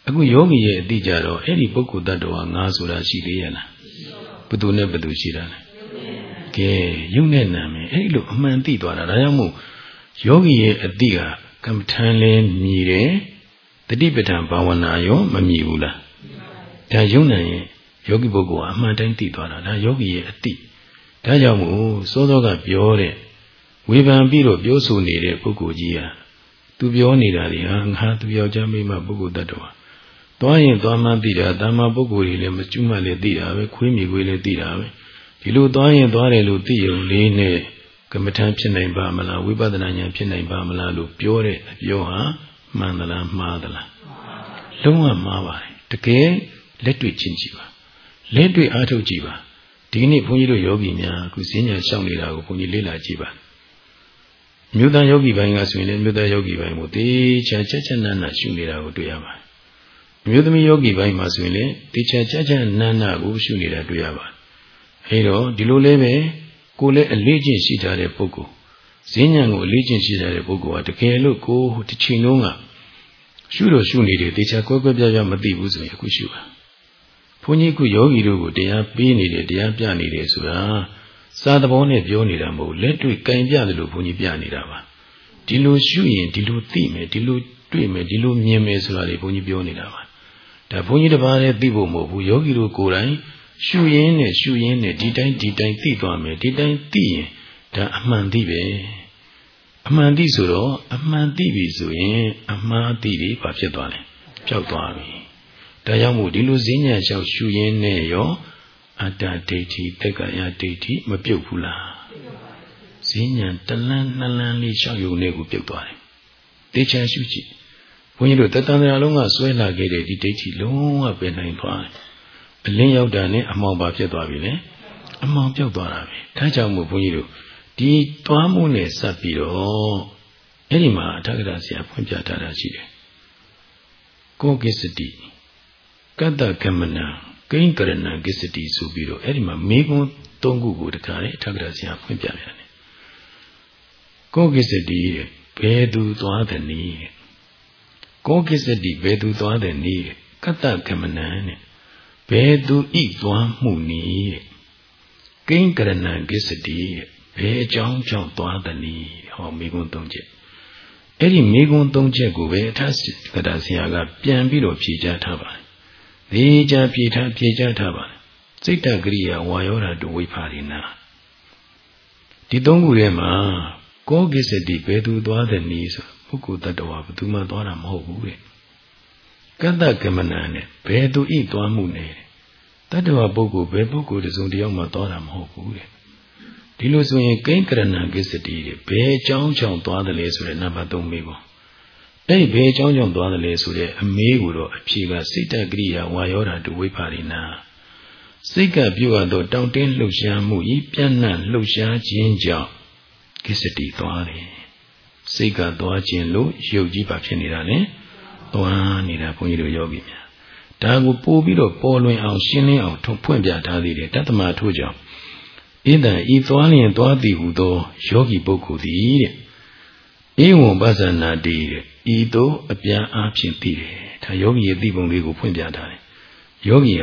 အခုယောဂီရဲ့အတိကြတော့အဲ့ဒီပုဂ္ဂိုလ်တ attva ငါဆိုတာရှိသေးရဲ့လားဘသူနဲ့ဘသူရှိတာလဲကဲယုံနဲ့နာမယ်အဲ့လိုအမှန်သိသွားတာဒါကြောင့်မို့ယောဂီရဲ့အတိကကမ္မထန်လဲမြည်တယ်တတိပဋ္ဌာန်ဘာဝနာရောမမြည်ဘူးလားဒါယုံနိုင်ရင်ယောဂီပုဂ္ဂိုလ်ကအမှန်တိုင်းသိသွားတာဒါယောဂီရဲ့အတိဒါကြောင့်မို့စောစောကပြောတဲ့ ဝေဖန်ပြီးတော့ပြောဆိုနေတဲ့ပုဂ္ဂိုလ်ကြီးဟာသူပြောနေတာတွေဟာငါသူယောက်ျားမိန်းမပုဂ္ဂိုလ်တ attva သွားရင်သွားမှသိတာတာမပုဂ္ဂိုလ်တွေလည်းမကျွမှတ်လည်းသိတာပဲခွေးမြေခွေးလည်းသိတာပဲဒီလိုသွားရင်သွားတယ်လို့သိရုံလေးနဲ့ကမ္မထံဖြစ်နိုင်ပါမလားဝိပဿနာဉာဏ်ဖြစ်နိုင်ပါမလားလို့ပြောတဲ့အပြောဟာမှန်သလားမှားသလားလုံးဝမှားပါတယ်တကယ်လက်တွေ့ချင်းကြည့်ပါလက်တွေ့အားထုတ်ကြည့်ပါဒီနေ့ဘုန်းကြီးတို့ယောဂီများအခုစဉ္ညာရှောင်နေတာကိုဘုန်းကြီးလေ့လာကြည့်ပါ မြို့သားယောဂီပိုင်းကဆိုရင်လည်းမြို့သားယောဂီပိုင်းကိုတေချာချက်ချက်နန်းနရှုနေတာကိုတွေ့ရပါတယ်မြို့သမီးယောဂီပိုင်းမှာဆိုရင်လည်းတေချာချက်ချက်နန်းနကိုရှုနေတာတွေ့ရပါတယ်အဲတော့ဒီလိုလေးပဲကိုယ်လည်းအလေးချင်းရှိထားတဲ့ပုဂ္ဂိုလ်ဈဉ္ဉံကိုအလေးချင်းရှိထားတဲ့ပုဂ္ဂိုလ်ဟာတကယ်လို့ကိုယ်တစ်ချိန်လုံးကရှုလို့ရှုနေတယ်တေချာကွဲကွဲပြားပြားမသိဘူးဆိုရင်အခုရှုပါဘုန်းကြီးကယောဂီတို့ကိုတရားပေးနေတယ်တရားပြနေတယ်ဆိုတာ စာသဘောနဲ့ပြောနေတာမဟုတ်လက်တွေ့ကင်ပြတယ်လို့ဘုန်းကြီးပြနေတာပါဒီလိုရှုရင်ဒီလိုသိမယ်ဒီလိုတွေ့မယ်ဒီလိုမြင်မယ်ဆိုတာတွေဘုန်းကြီးပြောနေတာပါဒါဘုန်းကြီးတစ်ပါးလည်းသိဖို့မဟုတ်ဘူးယောဂီတို့ကိုယ်တိုင်ရှုရင်းနဲ့ရှုရင်းနဲ့ဒီတိုင်းဒီတိုင်းသိသွားမယ်ဒီတိုင်းသိရင်ဒါအမှန်သိပဲအမှန်သိဆိုတော့အမှန်သိပြီဆိုရင်အမှားသိပြီဘာဖြစ်သွားလဲပျောက်သွားပြီဒါကြောင့်မို့ဒီလိုဈဉ္ညာလျှောက်ရှုရင်းနဲ့ရော အတ္တဒိဋ္ဌိတက္ကရာဒိဋ္ဌိမပြုတ်ဘူးလားဈဉ္ညာတလန်းနှလန်းလေးလျှောက်ယုံနေကိုပြုတ်သွားတယ်တေချာရှုကြည့်ဘုန်းကြီးတို့တတန်တရာလုံးကဆွဲလာခဲ့တဲ့ဒီဒိဋ္ဌိလုံးဝပင်နိုင်သွားတယ်အလင်းရောက်တာနဲ့အမောင်ပါဖြစ်သွားပြီလေအမောင်ပြောက်သွားတာပဲဒါကြောင့်မို့ဘုန်းကြီးတို့ဒီတွားမှုနဲ့စပ်ပြီးတော့အဲ့ဒီမှာအထက်ကရာဆရာဖွင့်ပြထားတာရှိတယ်ကိုကိစ္စတိကတ္တကမနံ ကိန်းကရဏံကိစ္စတိဆိုပြီးတော့အဲ့ဒီမှာမေကွန်း၃ခုကိုတခါလေအထက်ကရာဆရာဖွင့်ပြပြန်တယ်ကိုကိစ္စတိဘယ်သူသွားတယ်နည်းကိုကိစ္စတိဘယ်သူသွားတယ်နည်းကတ္တကမနံတဲ့ဘယ်သူဤသွားမှုနည်းကိန်းကရဏံကိစ္စတိဘယ်အကြောင်းကြောင့်သွားသနည်းဟောမိကွန်းသုံးချက်အဲ့ဒီမိကွန်းသုံးချက်ကိုပဲအထကတာဆရာကပြန်ပြီးတော့ဖြေကြားထားပါတယ် ဒီကြဖြေထားဖြေကြားထားပါတယ်စိတ်တကရိယာဝါယောဓာတုဝိဖာရိနာဒီသုံးခုထဲမှာကောကိစ္စတိဘယ်သူသွားသနည်းဆိုပုဂ္ဂိုလ်တ attva ဘယ်သူမှသွားတာမဟုတ်ဘူးတဲ့ကတ္တကမနံနဲ့ဘယ်သူဤသွားမှုနဲ့တတ္တဝပုဂ္ဂိုလ်ဘယ်ပုဂ္ဂိုလ်တစုံတယောက်မှသွားတာမဟုတ်ဘူးတဲ့ဒီလိုဆိုရင်ကိန်းကရဏကိစ္စတိတွေဘယ်အကြောင်းကြောင့်သွားတယ်လဲဆိုတဲ့နံပါတ်3မေးပါ အဲ့ဒီဘယ်အကြောင်းကြောင့်သွားတယ်လဲဆိုတဲ့အမေးကိုတော့အဖြေကစိတ်တကရိယာဝါယောဓာတုဝိပါရိနာစိတ်ကပြုတ်သောတောင့်တင်းလှုပ်ရှားမှုဤပြန့်နှံ့လှုပ်ရှားခြင်းကြောင့်ကိစ္စတိသွားတယ်စိတ်ကသွားခြင်းလို့ရုပ်ကြီးပါဖြစ်နေတာလေသွားနေတာဘုန်းကြီးတို့ယောဂီများဒါကိုပို့ပြီးတော့ပေါ်လွင်အောင်ရှင်းလင်းအောင်ထုံဖွင့်ပြထားသေးတယ်တတ္တမထို့ကြောင့်ဣဒံဤသွားလျင်သွားသည်ဟုသောယောဂီပုဂ္ဂိုလ်သည်တဲ့ ဧဝံပဇာနာတိတဲ့ဤသို့အပြန်အားဖြင့်သိတယ်ဒါယောဂီရဲ့သိပုံလေးကိုဖွင့်ပြထားတယ်ယောဂီက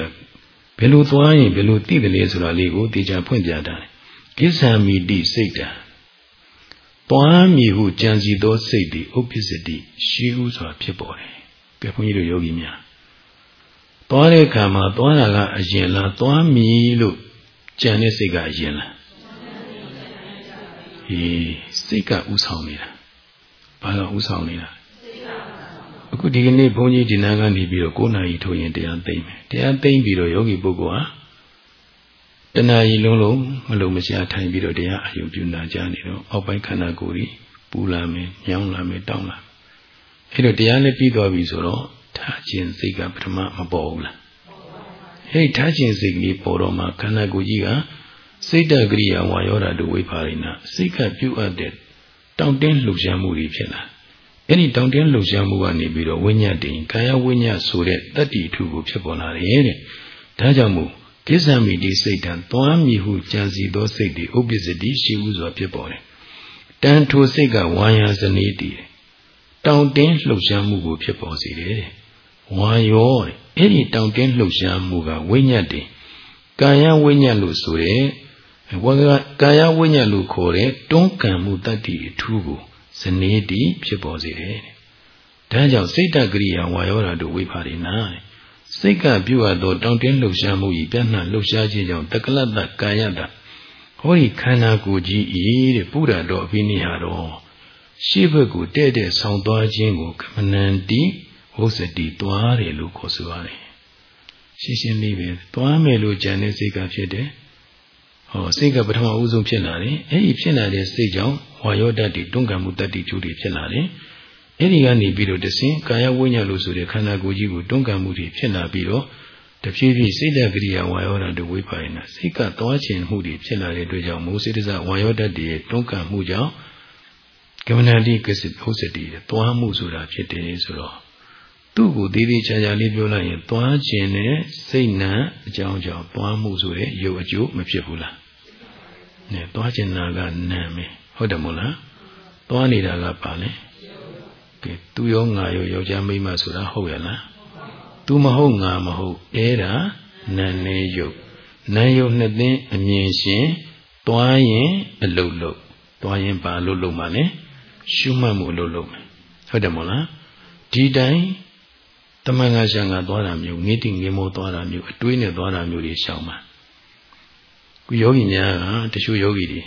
ဘယ်လိုသွားရင်ဘယ်လိုသိတယ်လဲဆိုတာလေးကိုတေချာဖွင့်ပြထားတယ်ကိစ္ဆာမိတိစိတ်တံသွားမည်ဟုကြံစီသောစိတ်သည်ဥပ္ပစ္စတိရှိဟုဆိုတာဖြစ်ပေါ်တယ်ကဲဘုန်းကြီးတို့ယောဂီများသွားတဲ့အခါမှာသွားတာကအရင်လားသွားမည်လို့ကြံတဲ့စိတ်ကအရင်လားဟေးစိတ်ကဥဆောင်နေတာ ဘာလို့ဥဆောင်နေတာအခုဒီကနေ့ဘုန်းကြီးဒီနာကနေပြီးတော့9နာရီထိုးရင်တရားသိမ့်မယ်တရားသိမ့်ပြီးတော့ယောဂီပုဂ္ဂိုလ်ဟာတဏှာကြီးလုံးလုံးမလုံးမရှားထိုင်ပြီးတော့တရားအယုံပြုနာကြနေတော့အောက်ပိုင်းခန္ဓာကိုယ်ကြီးပူလာမယ်ညောင်းလာမယ်တောင်းလာအဲ့တော့တရားလည်းပြီးသွားပြီဆိုတော့ထားခြင်းစိတ်ကပထမမပေါ်ဘူးလားအဲ့ထားခြင်းစိတ်ကလေးပေါ်တော့မှခန္ဓာကိုယ်ကြီးကစိတ်တကရိယာဝါယောဓာတုဝိပါရိနာစိတ်ကပြုတ်အပ်တဲ့ တောင့်တင်းလှုပ်ရှားမှုတွေဖြစ်လာအဲ့ဒီတောင့်တင်းလှုပ်ရှားမှုကနေပြီးတော့ဝိညာဉ်တင်ကာယဝိညာဉ်ဆိုတဲ့တတ္တိထုကိုဖြစ်ပေါ်လာတယ်တဲ့ဒါကြောင့်မို့ကိစ္စမိတိစိတ်တံသွားမည်ဟုကြံစီသောစိတ်တွေဥပ္ပစ္စတိရှိဟုစွာဖြစ်ပေါ်တယ်တန်ထိုစိတ်ကဝါယာဇနေတည်တောင့်တင်းလှုပ်ရှားမှုကိုဖြစ်ပေါ်စေတယ်ဝါယောအဲ့ဒီတောင့်တင်းလှုပ်ရှားမှုကဝိညာဉ်တင်ကာယဝိညာဉ်လို့ဆိုရဲ ဝါကကာယဝိညာဉ်လို့ခေါ်တဲ့တွန်းကန်မှုတတ္တိအထူးကိုဇနေတိဖြစ်ပေါ်စေတယ်ဒါကြောင့်စိတ်တကရိယာဝါယောဓာတို့ဝိပါရိနာစိတ်ကပြုအပ်သောတောင့်တင်းလှုပ်ရှားမှုဤပြန့်နှံ့လှုပ်ရှားခြင်းကြောင့်တက္ကလတ္တကာယတဟောဒီခန္ဓာကိုယ်ကြီးဤတဲ့ပုရတော်အဘိနိဟာတော်ရှေ့ဘက်ကိုတဲ့တဲ့ဆောင်းသွားခြင်းကိုကမနန္တိဝဟုတ်စတိသွားတယ်လို့ခေါ်ဆိုရတယ်ရှင်းရှင်းလေးပဲသွားမယ်လို့ကြံတဲ့စိတ်ကဖြစ်တယ် ဟောစိတ်ကပထမအဦးဆုံးဖြစ်လာတယ်အဲ့ဒီဖြစ်လာတဲ့စိတ်ကြောင့်ဝါယောတတ်တွေတွန်းကံမှုတတ်တွေကျိုးတွေဖြစ်လာတယ်အဲ့ဒီကနေပြီးတော့တဆင်ကာယဝိညာဉ်လို့ဆိုတဲ့ခန္ဓာကိုယ်ကြီးကိုတွန်းကံမှုတွေဖြစ်လာပြီးတော့တဖြည်းဖြည်းစိတ်ဓာတ်ကရိယာဝါယောဓာတ်တွေဝိပါရင်နာစိတ်ကသွားခြင်းမှုတွေဖြစ်လာတဲ့အတွက်ကြောင့်မိုးစိတ္တဇဝါယောဓာတ်တွေတွန်းကံမှုကြောင့်ကမ္မနာတိကစိဟုတ်စတိသွားမှုဆိုတာဖြစ်တယ်ဆိုတော့သူ့ကိုသေးသေးချာချာလေးပြောလိုက်ရင်သွားခြင်းနဲ့စိတ်နာအကြောင်းကြောင့်သွားမှုဆိုတဲ့ရုပ်အကျိုးမဖြစ်ဘူးလား။ နဲ့သွားခြင်းနာကနာမယ်ဟုတ်တယ်မို့လား။သွားနေတာကပါလေ။ကဲသူရောငါရောယောက်ျားမိန်းမဆိုတာဟုတ်ရလား။ तू မဟုတ်ငါမဟုတ်အဲ့ဒါနာနေရုပ်နာယုတ်နှစ်သိန်းအမြင်ရှင်သွားရင်အလုတ်လုတ်သွားရင်ဘာလုတ်လုတ်မှလဲရှုမှတ်မှုအလုတ်လုတ်မယ်ဟုတ်တယ်မို့လားဒီတိုင်းတမန်ငါရှံကသွားတာမျိုးငိတိငိမောသွားတာမျိုးအတွေးနဲ့သွားတာမျိုးတွေရှောင်ပါ ခုယောဂီများကတချို့ယောဂီတွေ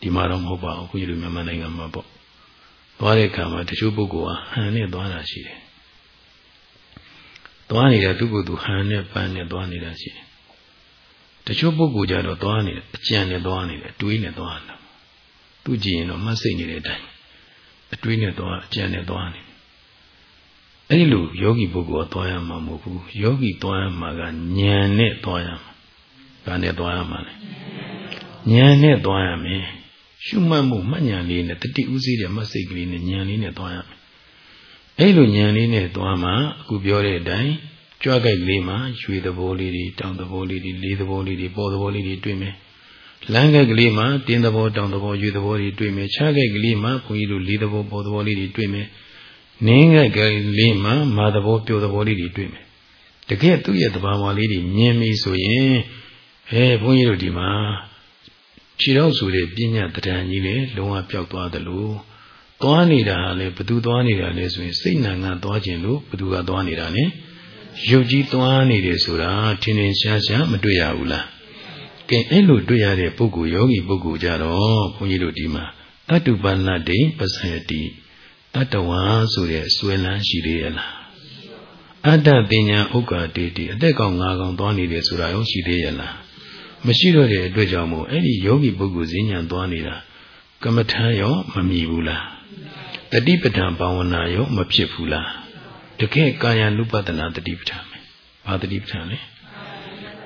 ဒီမှာတော့မဟုတ်ပါဘူးခုယူမြန်မာနိုင်ငံမှာပေါ့သွားတဲ့အခါမှာတချို့ပုဂ္ဂိုလ်ကဟန်နဲ့သွားတာရှိတယ်သွားနေတာသူ့ကိုယ်သူဟန်နဲ့ပန်းနဲ့သွားနေတာရှိတယ်တချို့ပုဂ္ဂိုလ်ကြတော့သွားနေတယ်အကြံနဲ့သွားနေတယ်တွေးနဲ့သွားနေတာသူကြည့်ရင်တော့မစိတ်နေတဲ့အတိုင်းအတွေးနဲ့သွားအကြံနဲ့သွားနေအဲ့ဒီလိုယောဂီပုဂ္ဂိုလ်ကသွားရမှာမဟုတ်ဘူးယောဂီသွားရမှာကဉာဏ်နဲ့သွားရမှာ ဘာနဲ့သွားရမှာလဲဉာဏ်နဲ့သွားရမယ်ရှုမှတ်မှုမှတ်ဉာဏ်လေးနဲ့တတိဥစည်းတဲ့မှတ်စိတ်ကလေးနဲ့ဉာဏ်လေးနဲ့သွားရမယ်အဲ့လိုဉာဏ်လေးနဲ့သွားမှအခုပြောတဲ့အတိုင်းကြွားကြိုက်လေးမှာရွှေသဘောလေးတွေတောင်သဘောလေးတွေလေးသဘောလေးတွေပေါ်သဘောလေးတွေတွေ့မယ်လမ်းကြိုက်ကလေးမှာတင်းသဘောတောင်သဘောရွှေသဘောတွေတွေ့မယ်ခြားကြိုက်ကလေးမှာဘုန်းကြီးတို့လေးသဘောပေါ်သဘောလေးတွေတွေ့မယ်နင်းကြိုက်ကလေးမှာမာသဘောပြိုသဘောလေးတွေတွေ့မယ်တကယ်သူ့ရဲ့သဘာဝလေးတွေမြင်ပြီဆိုရင် ဟဲဘုန်းကြီးတို့ဒီမှာခြေတော့ဆိုတဲ့ပညာတဏ္ဍကြီးလေလုံးဝပျောက်သွားတယ်လို့သွားနေတာလေဘသူသွားနေတာလဲဆိုရင်စိတ်နာငါသွားခြင်းလို့ဘသူကသွားနေတာလဲရုပ်ကြီးသွားနေတယ်ဆိုတာထင်ထင်ရှားရှားမတွေ့ရဘူးလားကဲအဲ့လိုတွေ့ရတဲ့ပုဂ္ဂိုလ်ယောဂီပုဂ္ဂိုလ်ကြတော့ဘုန်းကြီးတို့ဒီမှာတတ္တုပနတ္တိပစ္စယတိတတ္တဝါဆိုတဲ့ဆွဲလန်းရှိသေးရလားအတ္တပညာဥက္ကာတေတိအသက်ကောင်ငါကောင်သွားနေတယ်ဆိုတာရောရှိသေးရလား မရှိတော့တဲ့အတွက်ကြောင့်မို့အဲ့ဒီယောဂီပုဂ္ဂိုလ်ဈဉ္ဉံသွားနေတာကမ္မထာရောမမြည်ဘူးလားတတိပဋ္ဌာန်ဘာဝနာရောမဖြစ်ဘူးလားတကယ်ကာယ ानु ပဒနာတတိပဋ္ဌာန်ပဲဘာတတိပဋ္ဌာန်လဲ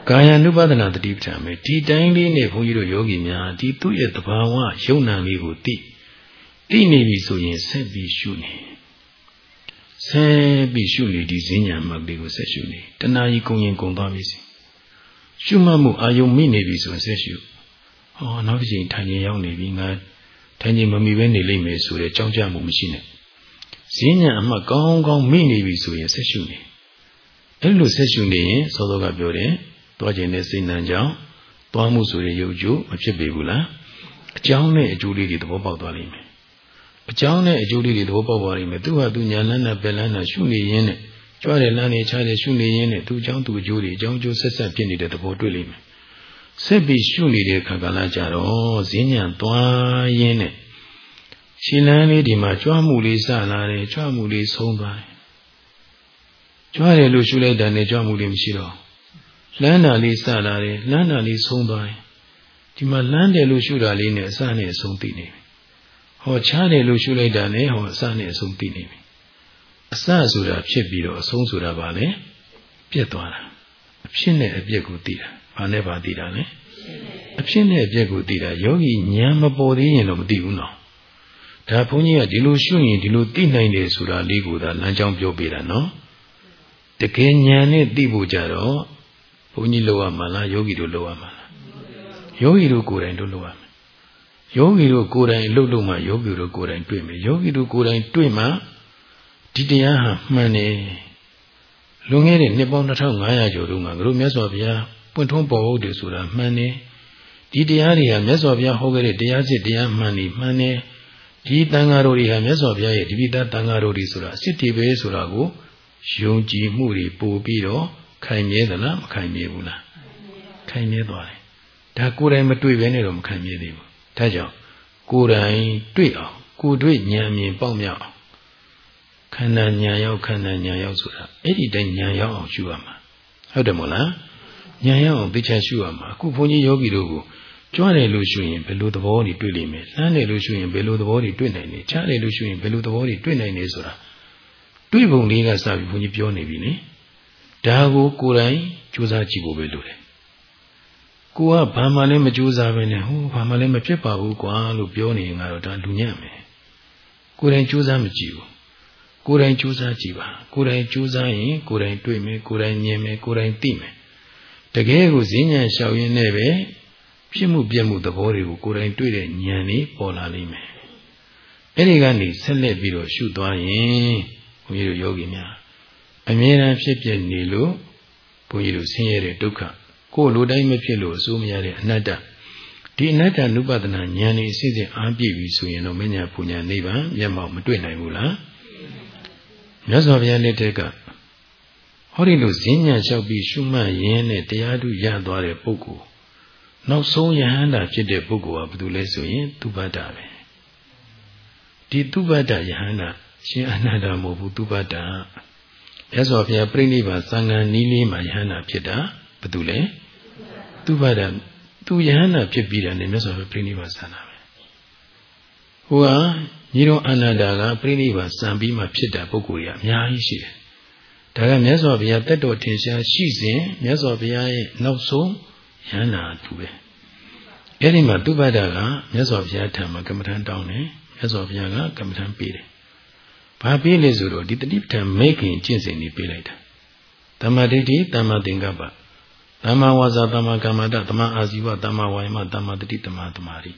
ကာယ ानु ပဒနာတတိပဋ္ဌာန်ပဲဒီတိုင်းလေးနဲ့ဘုန်းကြီးတို့ယောဂီများဒီသူ့ရဲ့သဘာဝယုံနာလေးကိုသိသိနေပြီဆိုရင်ဆက်ပြီးရှုနေဆက်ပြီးရှုနေဒီဈဉ္ညာမတ်လေးကိုဆက်ရှုနေတဏှာကြီးကုံရင်ကုံသွားပြီစီ ရှုမှတ်မှုအာယုံမိနေပြီဆိုရင်ဆက်ရှုဟောနောက်တစ်ချိန်ထိုင်ရင်ရောက်နေပြီငါထိုင်ရင်မမီပဲနေလိမ့်မယ်ဆိုတဲ့ကြောင်းကြမှုမရှိနဲ့ဈဉ္ညာအမှတ်ကောင်းကောင်းမိနေပြီဆိုရင်ဆက်ရှုနေအဲ့လိုဆက်ရှုနေရင်သောသောကပြောတယ်သွားခြင်းနဲ့စိတ်နှံကြောင့်သွားမှုဆိုတဲ့ရုပ်ကျိုးမဖြစ်ပေဘူးလားအကြောင်းနဲ့အကျိုးလေးတွေသဘောပေါက်သွားလိမ့်မယ်အကြောင်းနဲ့အကျိုးလေးတွေသဘောပေါက်သွားလိမ့်မယ်သူဟာသူညာလန်းနဲ့ပယ်လန်းနဲ့ရှုနေရင်းနဲ့ ကြွားတယ်လမ်းနေချတယ်ရှုနေရင်းနဲ့သူအကြောင်းသူအကျိုးတွေအကြောင်းအကျိုးဆက်ဆက်ဖြစ်နေတဲ့သဘောတွေ့လိမ့်မယ်ဆက်ပြီးရှုနေတဲ့ခါကလာကြတော့ဈဉ္ညာသွားရင်းနဲ့ရှင်လန်းလေးဒီမှာကြွားမှုလေးစလာတယ်ကြွားမှုလေးဆုံးသွားတယ်ကြွားတယ်လို့ရှုလိုက်တာနဲ့ကြွားမှုလေးမရှိတော့လမ်းတာလေးစလာတယ်လမ်းတာလေးဆုံးသွားတယ်ဒီမှာလမ်းတယ်လို့ရှုတာလေးနဲ့အစနဲ့အဆုံးသိနေပြီဟောချားတယ်လို့ရှုလိုက်တာနဲ့ဟောအစနဲ့အဆုံးသိနေပြီ အစဆိုတာဖြစ်ပြီးတော့အဆုံးဆိုတာဘာလဲပြက်သွားတာအဖြစ်နဲ့အပြက်ကိုသိတာဘာနဲ့ဘာသိတာလဲအဖြစ်နဲ့အပြက်ကိုသိတာယောဂီဉာဏ်မပေါ်သေးရင်တော့မသိဘူးနော်ဒါဘုန်းကြီးကဒီလိုရှုရင်ဒီလိုသိနိုင်တယ်ဆိုတာလေးကိုသာလမ်းကြောင်းပြောပေးတာနော်တကယ်ဉာဏ်နဲ့သိဖို့ကြတော့ဘုန်းကြီးလောက်ရမှာလားယောဂီတို့လောက်ရမှာလားယောဂီတို့ကိုယ်တိုင်တို့လောက်ရမှာယောဂီတို့ကိုယ်တိုင်လှုပ်လို့မှယောဂီတို့ကိုယ်တိုင်တွေ့မယ်ယောဂီတို့ကိုယ်တိုင်တွေ့မှ ဒီတရားဟာမှန်တယ်လွန်ခဲ့တဲ့နှစ်ပေါင်း2500ကျော်တုန်းကတို့မြတ်စွာဘုရားပွင့်ထွန်းပေါ်ဟုတ်တယ်ဆိုတာမှန်တယ်ဒီတရားတွေဟာမြတ်စွာဘုရားဟောခဲ့တဲ့တရားစစ်တရားမှန်တယ်မှန်တယ်ဒီတန်ဃာတော်တွေဟာမြတ်စွာဘုရားရဲ့ဒီပိသားတန်ဃာတော်တွေဆိုတာအစ်တီပဲဆိုတာကိုယုံကြည်မှုတွေပို့ပြီးတော့ခိုင်မြဲသလားမခိုင်မြဲဘူးလားခိုင်မြဲသွားတယ်ဒါကိုယ်တိုင်မတွေ့ဘဲနဲ့တော့မခိုင်မြဲသေးဘူးဒါကြောင့်ကိုယ်တိုင်တွေ့အောင်ကိုယ်တွေ့ဉာဏ်မြင်ပေါက်မြောက်အောင် ခန္ဓာညာရောက်ခန္ဓာညာရောက်ဆိုတာအဲ့ဒီတိုင်းညာရောက်အောင်ရှုရမှာဟုတ်တယ်မို့လားညာရောက်အောင်သိချရှုရမှာအခုဘုန်းကြီးယောဂီတို့ကိုကြွားတယ်လို့ရှုရင်ဘယ်လိုသဘောတွေတွေ့လိမ့်မယ်လှမ်းတယ်လို့ရှုရင်ဘယ်လိုသဘောတွေတွေ့နိုင်လဲချားတယ်လို့ရှုရင်ဘယ်လိုသဘောတွေတွေ့နိုင်လဲဆိုတာတွေ့ပုံလေးကစပြီးဘုန်းကြီးပြောနေပြီလေဒါကိုကိုယ်တိုင်ကြိုးစားကြည့်ဖို့ပဲလိုတယ်ကိုကဘာမှလည်းမကြိုးစားပဲနဲ့ဟိုဘာမှလည်းမဖြစ်ပါဘူးကွာလို့ပြောနေရင်ကတော့ဒါလူညံ့မယ်ကိုယ်တိုင်ကြိုးစားမကြည့်ဘူး ကိုယ်တိုင်ကြိုးစားကြည့်ပါကိုယ်တိုင်ကြိုးစားရင်ကိုယ်တိုင်တွေ့မယ်ကိုယ်တိုင်မြင်မယ်ကိုယ်တိုင်သိမယ်တကယ်ကိုဈဉ္ဉံလျှောက်ရင်းနဲ့ပဲဖြစ်မှုပြက်မှုသဘောတွေကိုကိုယ်တိုင်တွေ့တဲ့ဉာဏ်လေးပေါ်လာလိမ့်မယ်အဲ့ဒီကနေဆက်လက်ပြီးတော့ရှုသွားရင်ဘုန်းကြီးတို့ယောဂီများအမြဲတမ်းဖြစ်ပြနေလို့ဘုန်းကြီးတို့ဆင်းရဲတဲ့ဒုက္ခကိုယ်လိုတိုင်းမဖြစ်လို့အစိုးမရတဲ့အနတ္တဒီအနတ္တနုပဒနာဉာဏ်လေးအစစ်စစ်အားပြည့်ပြီဆိုရင်တော့မညာပူညာနိဗ္ဗာန်မျက်မှောက်မတွေ့နိုင်ဘူးလား မြတ်စွာဘုရားလက်ထက်ကဟောဒီလိုဈဉ္ညာလျှောက်ပြီးရှုမှတ်ရင်းနဲ့တရားထုရသွားတဲ့ပုဂ္ဂိုလ်နောက်ဆုံးယဟန္တာဖြစ်တဲ့ပုဂ္ဂိုလ်ကဘယ်သူလဲဆိုရင်သူပတ္တပဲဒီသူပတ္တယဟန္တာရှင်အနန္ဒမဟုတ်ဘူးသူပတ္တမြတ်စွာဘုရားပြိဋိဘသံဃာနီးလေးမှာယဟန္တာဖြစ်တာဘယ်သူလဲသူပတ္တသူယဟန္တာဖြစ်ပြီးတယ်မြတ်စွာဘုရားပြိဋိဘသံဃာပဲဟိုက ညီတော်အနန္ဒာကပြိဋိဘစံပြီးမှဖြစ်တဲ့ပုဂ္ဂိုလ်ကြီးအများကြီးရှိတယ်ဒါကမြတ်စွာဘုရားတက်တော်ထင်ရှားရှိစဉ်မြတ်စွာဘုရားရဲ့နောက်ဆုံးယန္နာသူပဲအဲ့ဒီမှာသူပဒ္ဒကမြတ်စွာဘုရားထံမှာကမ္မထံတောင်းတယ်မြတ်စွာဘုရားကကမ္မထံပေးတယ်ဘာပေးလဲဆိုတော့ဒီတတိပဋ္ဌာန်မိခင်ကျင့်စဉ်နေပေးလိုက်တာတမ္မာဒိဋ္ဌိတမ္မာသင်္ကပ္ပတမ္မာဝါစာတမ္မာကမ္မတတမ္မာအာဇီဝတမ္မာဝါယမတမ္မာတတိတမ္မာသမာဓိ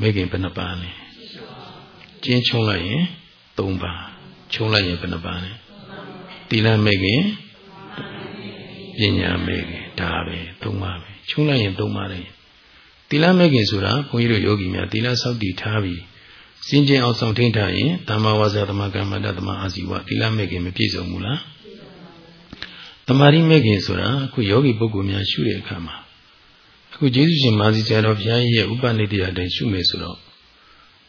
မိခင်ဘယ်နှပါးလဲ ကျင်းချုံလိုက်ရင်၃ပါးချုံလိုက်ရင်ဘယ်နှပါးလဲသီလမိခင်ပညာမိခင်ဒါပဲသုံးပါပဲခြုံလိုက်ရင်သုံးပါလေသီလမဲ့ခင်ဆိုတာဘုန်းကြီးတို့ယောဂီများသီလစောင့်တည်ထားပြီးစင်ကြင်အောင်ဆောင်ထိန်ထားရင်တမ္မာဝါစာတမ္မာကမ္မတတမ္မာအာဇီဝသီလမဲ့ခင်မပြည့်စုံဘူးလားတမာရိမဲ့ခင်ဆိုတာအခုယောဂီပုဂ္ဂိုလ်များရှုတဲ့အခါမှာအခုကျေးဇူးရှင်မာဇီဆရာတော်ဘုရားကြီးရဲ့ဥပနိတိယတိုင်ရှုမယ်ဆိုတော့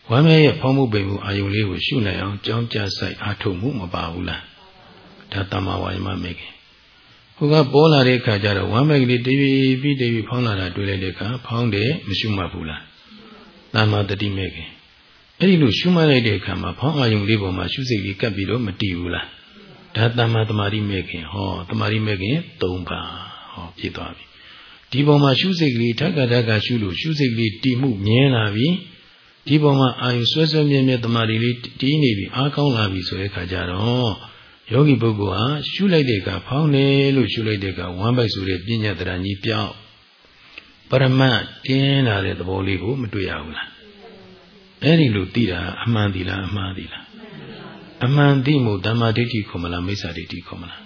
ဝမ်းမဲ့ရဲ့ဖောင်းမှုပိန်မှုအာယုလေးကိုရှုနိုင်အောင်ကြောင်းကြဆိုင်အားထုတ်မှုမပါဘူးလားဒါတမ္မာဝါယမမဲ့ခင်ဟိုကပေါ်လာတဲ့အခါကျတော့ဝမ်းမိုက်ကလေးတည်ပြီးတည်ပြီးဖောင်းလာတာတွေ့လိုက်တဲ့အခါဖောင်းတယ်မရှုမှတ်ဘူးလားတမ္မာတတိမဲ့ခင်အဲ့ဒီလိုရှုမှတ်လိုက်တဲ့အခါမှာဖောင်းအာယုံလေးပေါ်မှာရှုစိတ်လေးကပ်ပြီးတော့မတည်ဘူးလားဒါတမ္မာတမာတိမဲ့ခင်ဟောတမာတိမဲ့ခင်၃ပါးဟောပြည့်သွားပြီဒီပေါ်မှာရှုစိတ်ကလေးဓက္ကဓက္ကရှုလို့ရှုစိတ်ကလေးတည်မှုမြဲလာပြီ ဒီပေါ်မှာအာယုဆွဲဆွဲမြဲမြဲတမာတိလေးတည်နေပြီအားကောင်းလာပြီဆိုတဲ့အခါကျတော့ယောဂီပုဂ္ဂိုလ်ဟာရှုလိုက်တဲ့အခါဖောင်းတယ်လို့ရှုလိုက်တဲ့အခါဝမ်းပိုက်ဆိုတဲ့ပညာတရဏကြီးပြောင်းပရမတ်တင်းလာတဲ့သဘောလေးကိုမတွေ့ရဘူးလားအဲ့ဒီလိုသိတာအမှန်သီလားအမှားသီလားအမှန်သိမှုတမ္မာဒိဋ္ဌိခေါ်မလားမိစ္ဆာဒိဋ္ဌိခေါ်မလား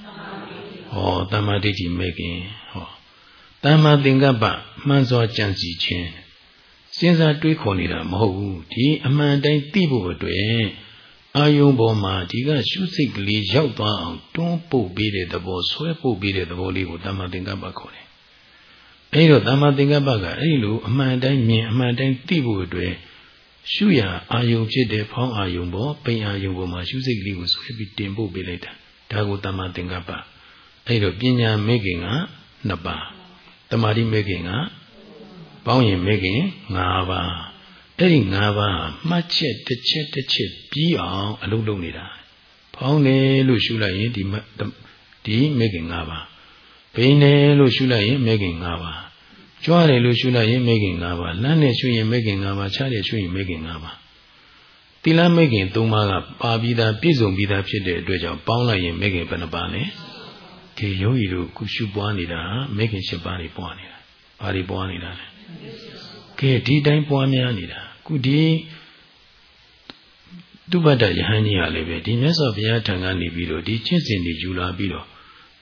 ဟောတမ္မာဒိဋ္ဌိမဲ့ခင်ဟောတမ္မာသင်္ကပ္ပမှန်စွာကြံစီခြင်း စဉ်းစားတွေးခေါ်နေတာမဟုတ်ဘူးဒီအမှန်တိုင်းသိဖို့အတွက်အာယုံပေါ်မှာဒီကရှုစိတ်ကလေးရောက်သွားအောင်တွန်းပို့ပေးတဲ့သဘောဆွဲပို့ပေးတဲ့သဘောလေးကိုတမ္မာသင်္ကပ္ပခေါ်တယ်။အဲဒီတော့တမ္မာသင်္ကပ္ပကအဲဒီလိုအမှန်တိုင်းမြင်အမှန်တိုင်းသိဖို့အတွက်ရှုရအာယုံဖြစ်တဲ့ဖောင်းအာယုံပေါ်ပိန်အာယုံပေါ်မှာရှုစိတ်ကလေးကိုဆွဲပြီးတင်ပို့ပေးလိုက်တာ။ဒါကိုတမ္မာသင်္ကပ္ပ။အဲဒီတော့ပညာမေခင်က2ပါး။တမာတိမေခင်က ပေါင်းရင်မေခင်5ပါး။အဲ့ဒီ၅ပါးမှတ်ချက်တစ်ချက်တစ်ချက်ပြီးအောင်အလုပ်လုပ်နေတာဖောင်းတယ်လို့ရှုလိုက်ရင်ဒီဒီမေခင်၅ပါးဘိန်းတယ်လို့ရှုလိုက်ရင်မေခင်၅ပါးကြွားတယ်လို့ရှုလိုက်ရင်မေခင်၅ပါးလမ်းတယ်ရှုရင်မေခင်၅ပါးခြားတယ်ရှုရင်မေခင်၅ပါးတိလမေခင်၃ပါးကပါပြီးသားပြည့်စုံပြီးသားဖြစ်တဲ့အတွက်ကြောင့်ပေါင်းလိုက်ရင်မေခင်ဘယ်နှပါလဲဒီယောဂီတို့ကုရှုပွားနေတာမေခင်၈ပါးတွေပွားနေတာဘာတွေပွားနေတာလဲ ကဲဒီတိုင်းပွားများနေတာခုဒီတုပ္ပတ္တယဟန်ကြီးကလည်းပဲဒီမြတ်စွာဘုရားထံကနေပြီးတော့ဒီချစ်စဉ်တွေယူလာပြီးတော့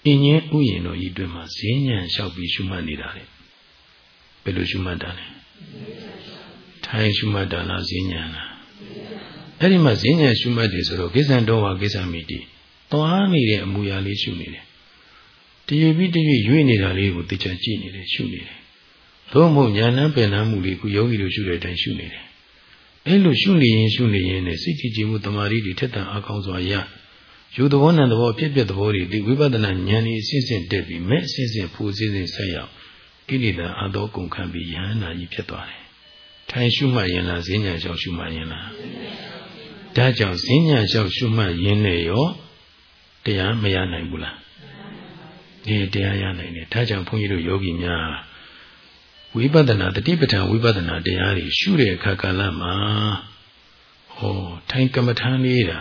အင်းချင်းဥယျင်တော်ကြီးတွင်မှာဈဉ္ဉံလျှောက်ပြီးရှုမှတ်နေတာလေဘယ်လိုရှုမှတ်တာလဲထိုင်ရှုမှတ်တာလားဈဉ္ဉံလားအဲ့ဒီမှာဈဉ္ဉံရှုမှတ်တယ်ဆိုတော့ကိစ္စံတော်ဝါကိစ္စမိတိသွားနေတဲ့အမူအရာလေးရှုနေတယ်တရွေပြီးတရွေရွေ့နေတာလေးကိုသိချင်ကြည့်နေတယ်ရှုနေတယ် သို့မဟုတ်ညာဏ်ပင်နှမ်းမှုလေးခုယောဂီတို့ရှုတဲ့အတိုင်းရှုနေတယ်အဲ့လိုရှုနေရင်ရှုနေရင်နဲ့စိတ်ကြည်ကြည်မှုတမာရီတွေထက်သန်အကောင်းစွာရယူသဘောနံသဘောဖြစ်ဖြစ်သဘောတွေဒီဝိပဿနာဉာဏ်ဤအစစ်စစ်တက်ပြီးမဲ့အစစ်စစ်ဖူးစစ်စစ်ဆက်ရောက်ကိလေသာအသောကုန်ခံပြီးယဟန္တာကြီးဖြစ်သွားတယ်။ထိုင်ရှုမှတ်ရင်လားဈဉ္ညာလျှောက်ရှုမှတ်ရင်လား။ဒါကြောင့်ဈဉ္ညာလျှောက်ရှုမှတ်ရင်နဲ့ရောတရားမရနိုင်ဘူးလား။ဒီတရားရနိုင်တယ်။ဒါကြောင့်ဘုန်းကြီးတို့ယောဂီများ ဝိပဿနာတတိပဋ္ဌာန်ဝိပဿနာတရားတွေရှုတဲ့အခါကာလမှာဟောထိုင်ကမ္မထာလေးတာ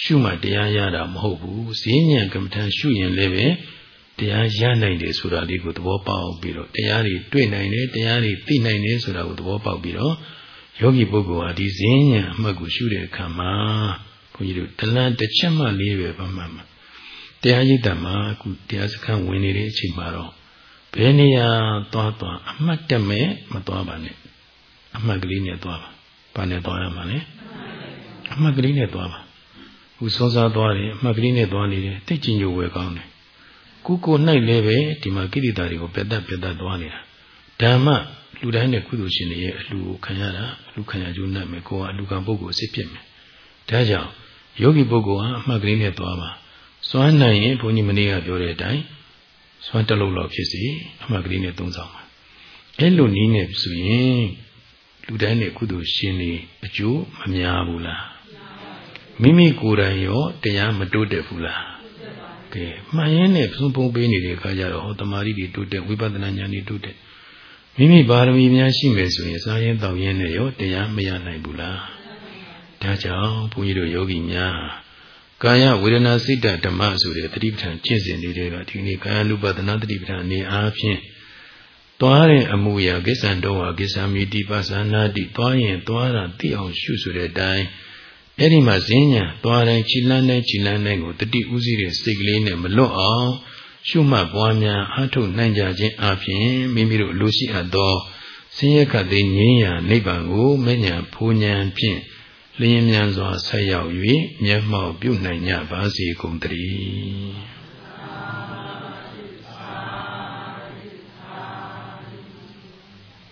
ရှုမှတရားရတာမဟုတ်ဘူးဈဉ္ဉံကမ္မထာရှုရင်လည်းပဲတရားရနိုင်တယ်ဆိုတာလေးကိုသဘောပေါက်ပြီးတော့တရားတွေတွေ့နိုင်တယ်တရားတွေသိနိုင်တယ်ဆိုတာကိုသဘောပေါက်ပြီးတော့ယောဂီပုဂ္ဂိုလ်ဟာဒီဈဉ္ဉံအမှတ်ကိုရှုတဲ့အခါမှာဘုန်းကြီးတို့တလန်တစ်ချက်မှလေးပဲဘာမှမတရားရိပ်တာမှာအခုတရားစခန်းဝင်နေတဲ့အချိန်မှာတော့ ဘယ်နေရာသွားသွားအမှတ်တက်မဲ့မသွားပါနဲ့အမှတ်ကလေးနဲ့သွားပါဘာနဲ့သွားရမှာလဲအမှတ်ကလေးနဲ့သွားပါခုစောစားသွားတယ်အမှတ်ကလေးနဲ့သွားနေတယ်တိတ်ကြင်ညိုဝယ်ကောင်းတယ်ကိုကို၌လည်းပဲဒီမှာကိရိတာတွေကိုပက်သက်ပက်သက်သွားနေတာဓမ္မလူတိုင်းနဲ့ကုသိုလ်ရှင်တွေရဲ့အလှကိုခံရတာအလှခံရကျိုးနဲ့မယ်ကိုကအလှကံပုဂ္ဂိုလ်အစ်ဖြစ်မယ်ဒါကြောင့်ယောဂီပုဂ္ဂိုလ်ဟာအမှတ်ကလေးနဲ့သွားပါစွမ်းနိုင်ရင်ဘုန်းကြီးမနေ့ကပြောတဲ့အတိုင်း စွမ်းတလုံးလောက်ဖြစ်စီအမှတ်ကလေးနဲ့သုံးဆောင်ပါအဲ့လိုနည်းနဲ့ဆိုရင်လူတိုင်းနဲ့ကုသိုလ်ရှင်တွေအကျိုးမများဘူးလားမိမိကိုယ်တိုင်ရောတရားမတိုးတက်ဘူးလားကဲမှန်ရင်နဲ့သုံးပုံပေးနေတဲ့အခါကျတော့ဟောတမာရီတွေတိုးတက်ဝိပဿနာဉာဏ်တွေတိုးတက်မိမိပါရမီများရှိမယ်ဆိုရင်စားရင်တောက်ရင်နဲ့ရောတရားမရနိုင်ဘူးလားဒါကြောင့်ဘုန်းကြီးတို့ယောဂီများ ကာယဝေဒနာစိတ်ဓမ္မဆိုတဲ့တတိပဋ္ဌာန်ကျင့်စဉ်လေးတွေကဒီနေ့ကာယ ानु ပဒနာတတိပဋ္ဌာန်အနေအားဖြင့်သွားတဲ့အမှုရာကိစ္စံတော်ဟာကိစ္စမိတိပါဇာနာတိသွားရင်သွားတာသိအောင်ရှုဆိုတဲ့အတိုင်းအဲ့ဒီမှာဈဉ္ညာသွားတိုင်းခြိလန်းတိုင်းခြိလန်းတိုင်းကိုတတိဥစည်းတဲ့စိတ်ကလေးနဲ့မလွတ်အောင်ရှုမှတ်ပွားများအားထုတ်နိုင်ကြခြင်းအပြင်မိမိတို့လိုရှိအပ်သောဆင်းရဲခတ်သိငြိမ်းရာနိဗ္ဗာန်ကိုမဉ္ဇဉ်ဖူးဉဏ်ဖြင့် လျင်မြန်စွာဆက်ရောက်၍မျက်မှောက်ပြုနိုင်ကြပါစေကုန်သတည်း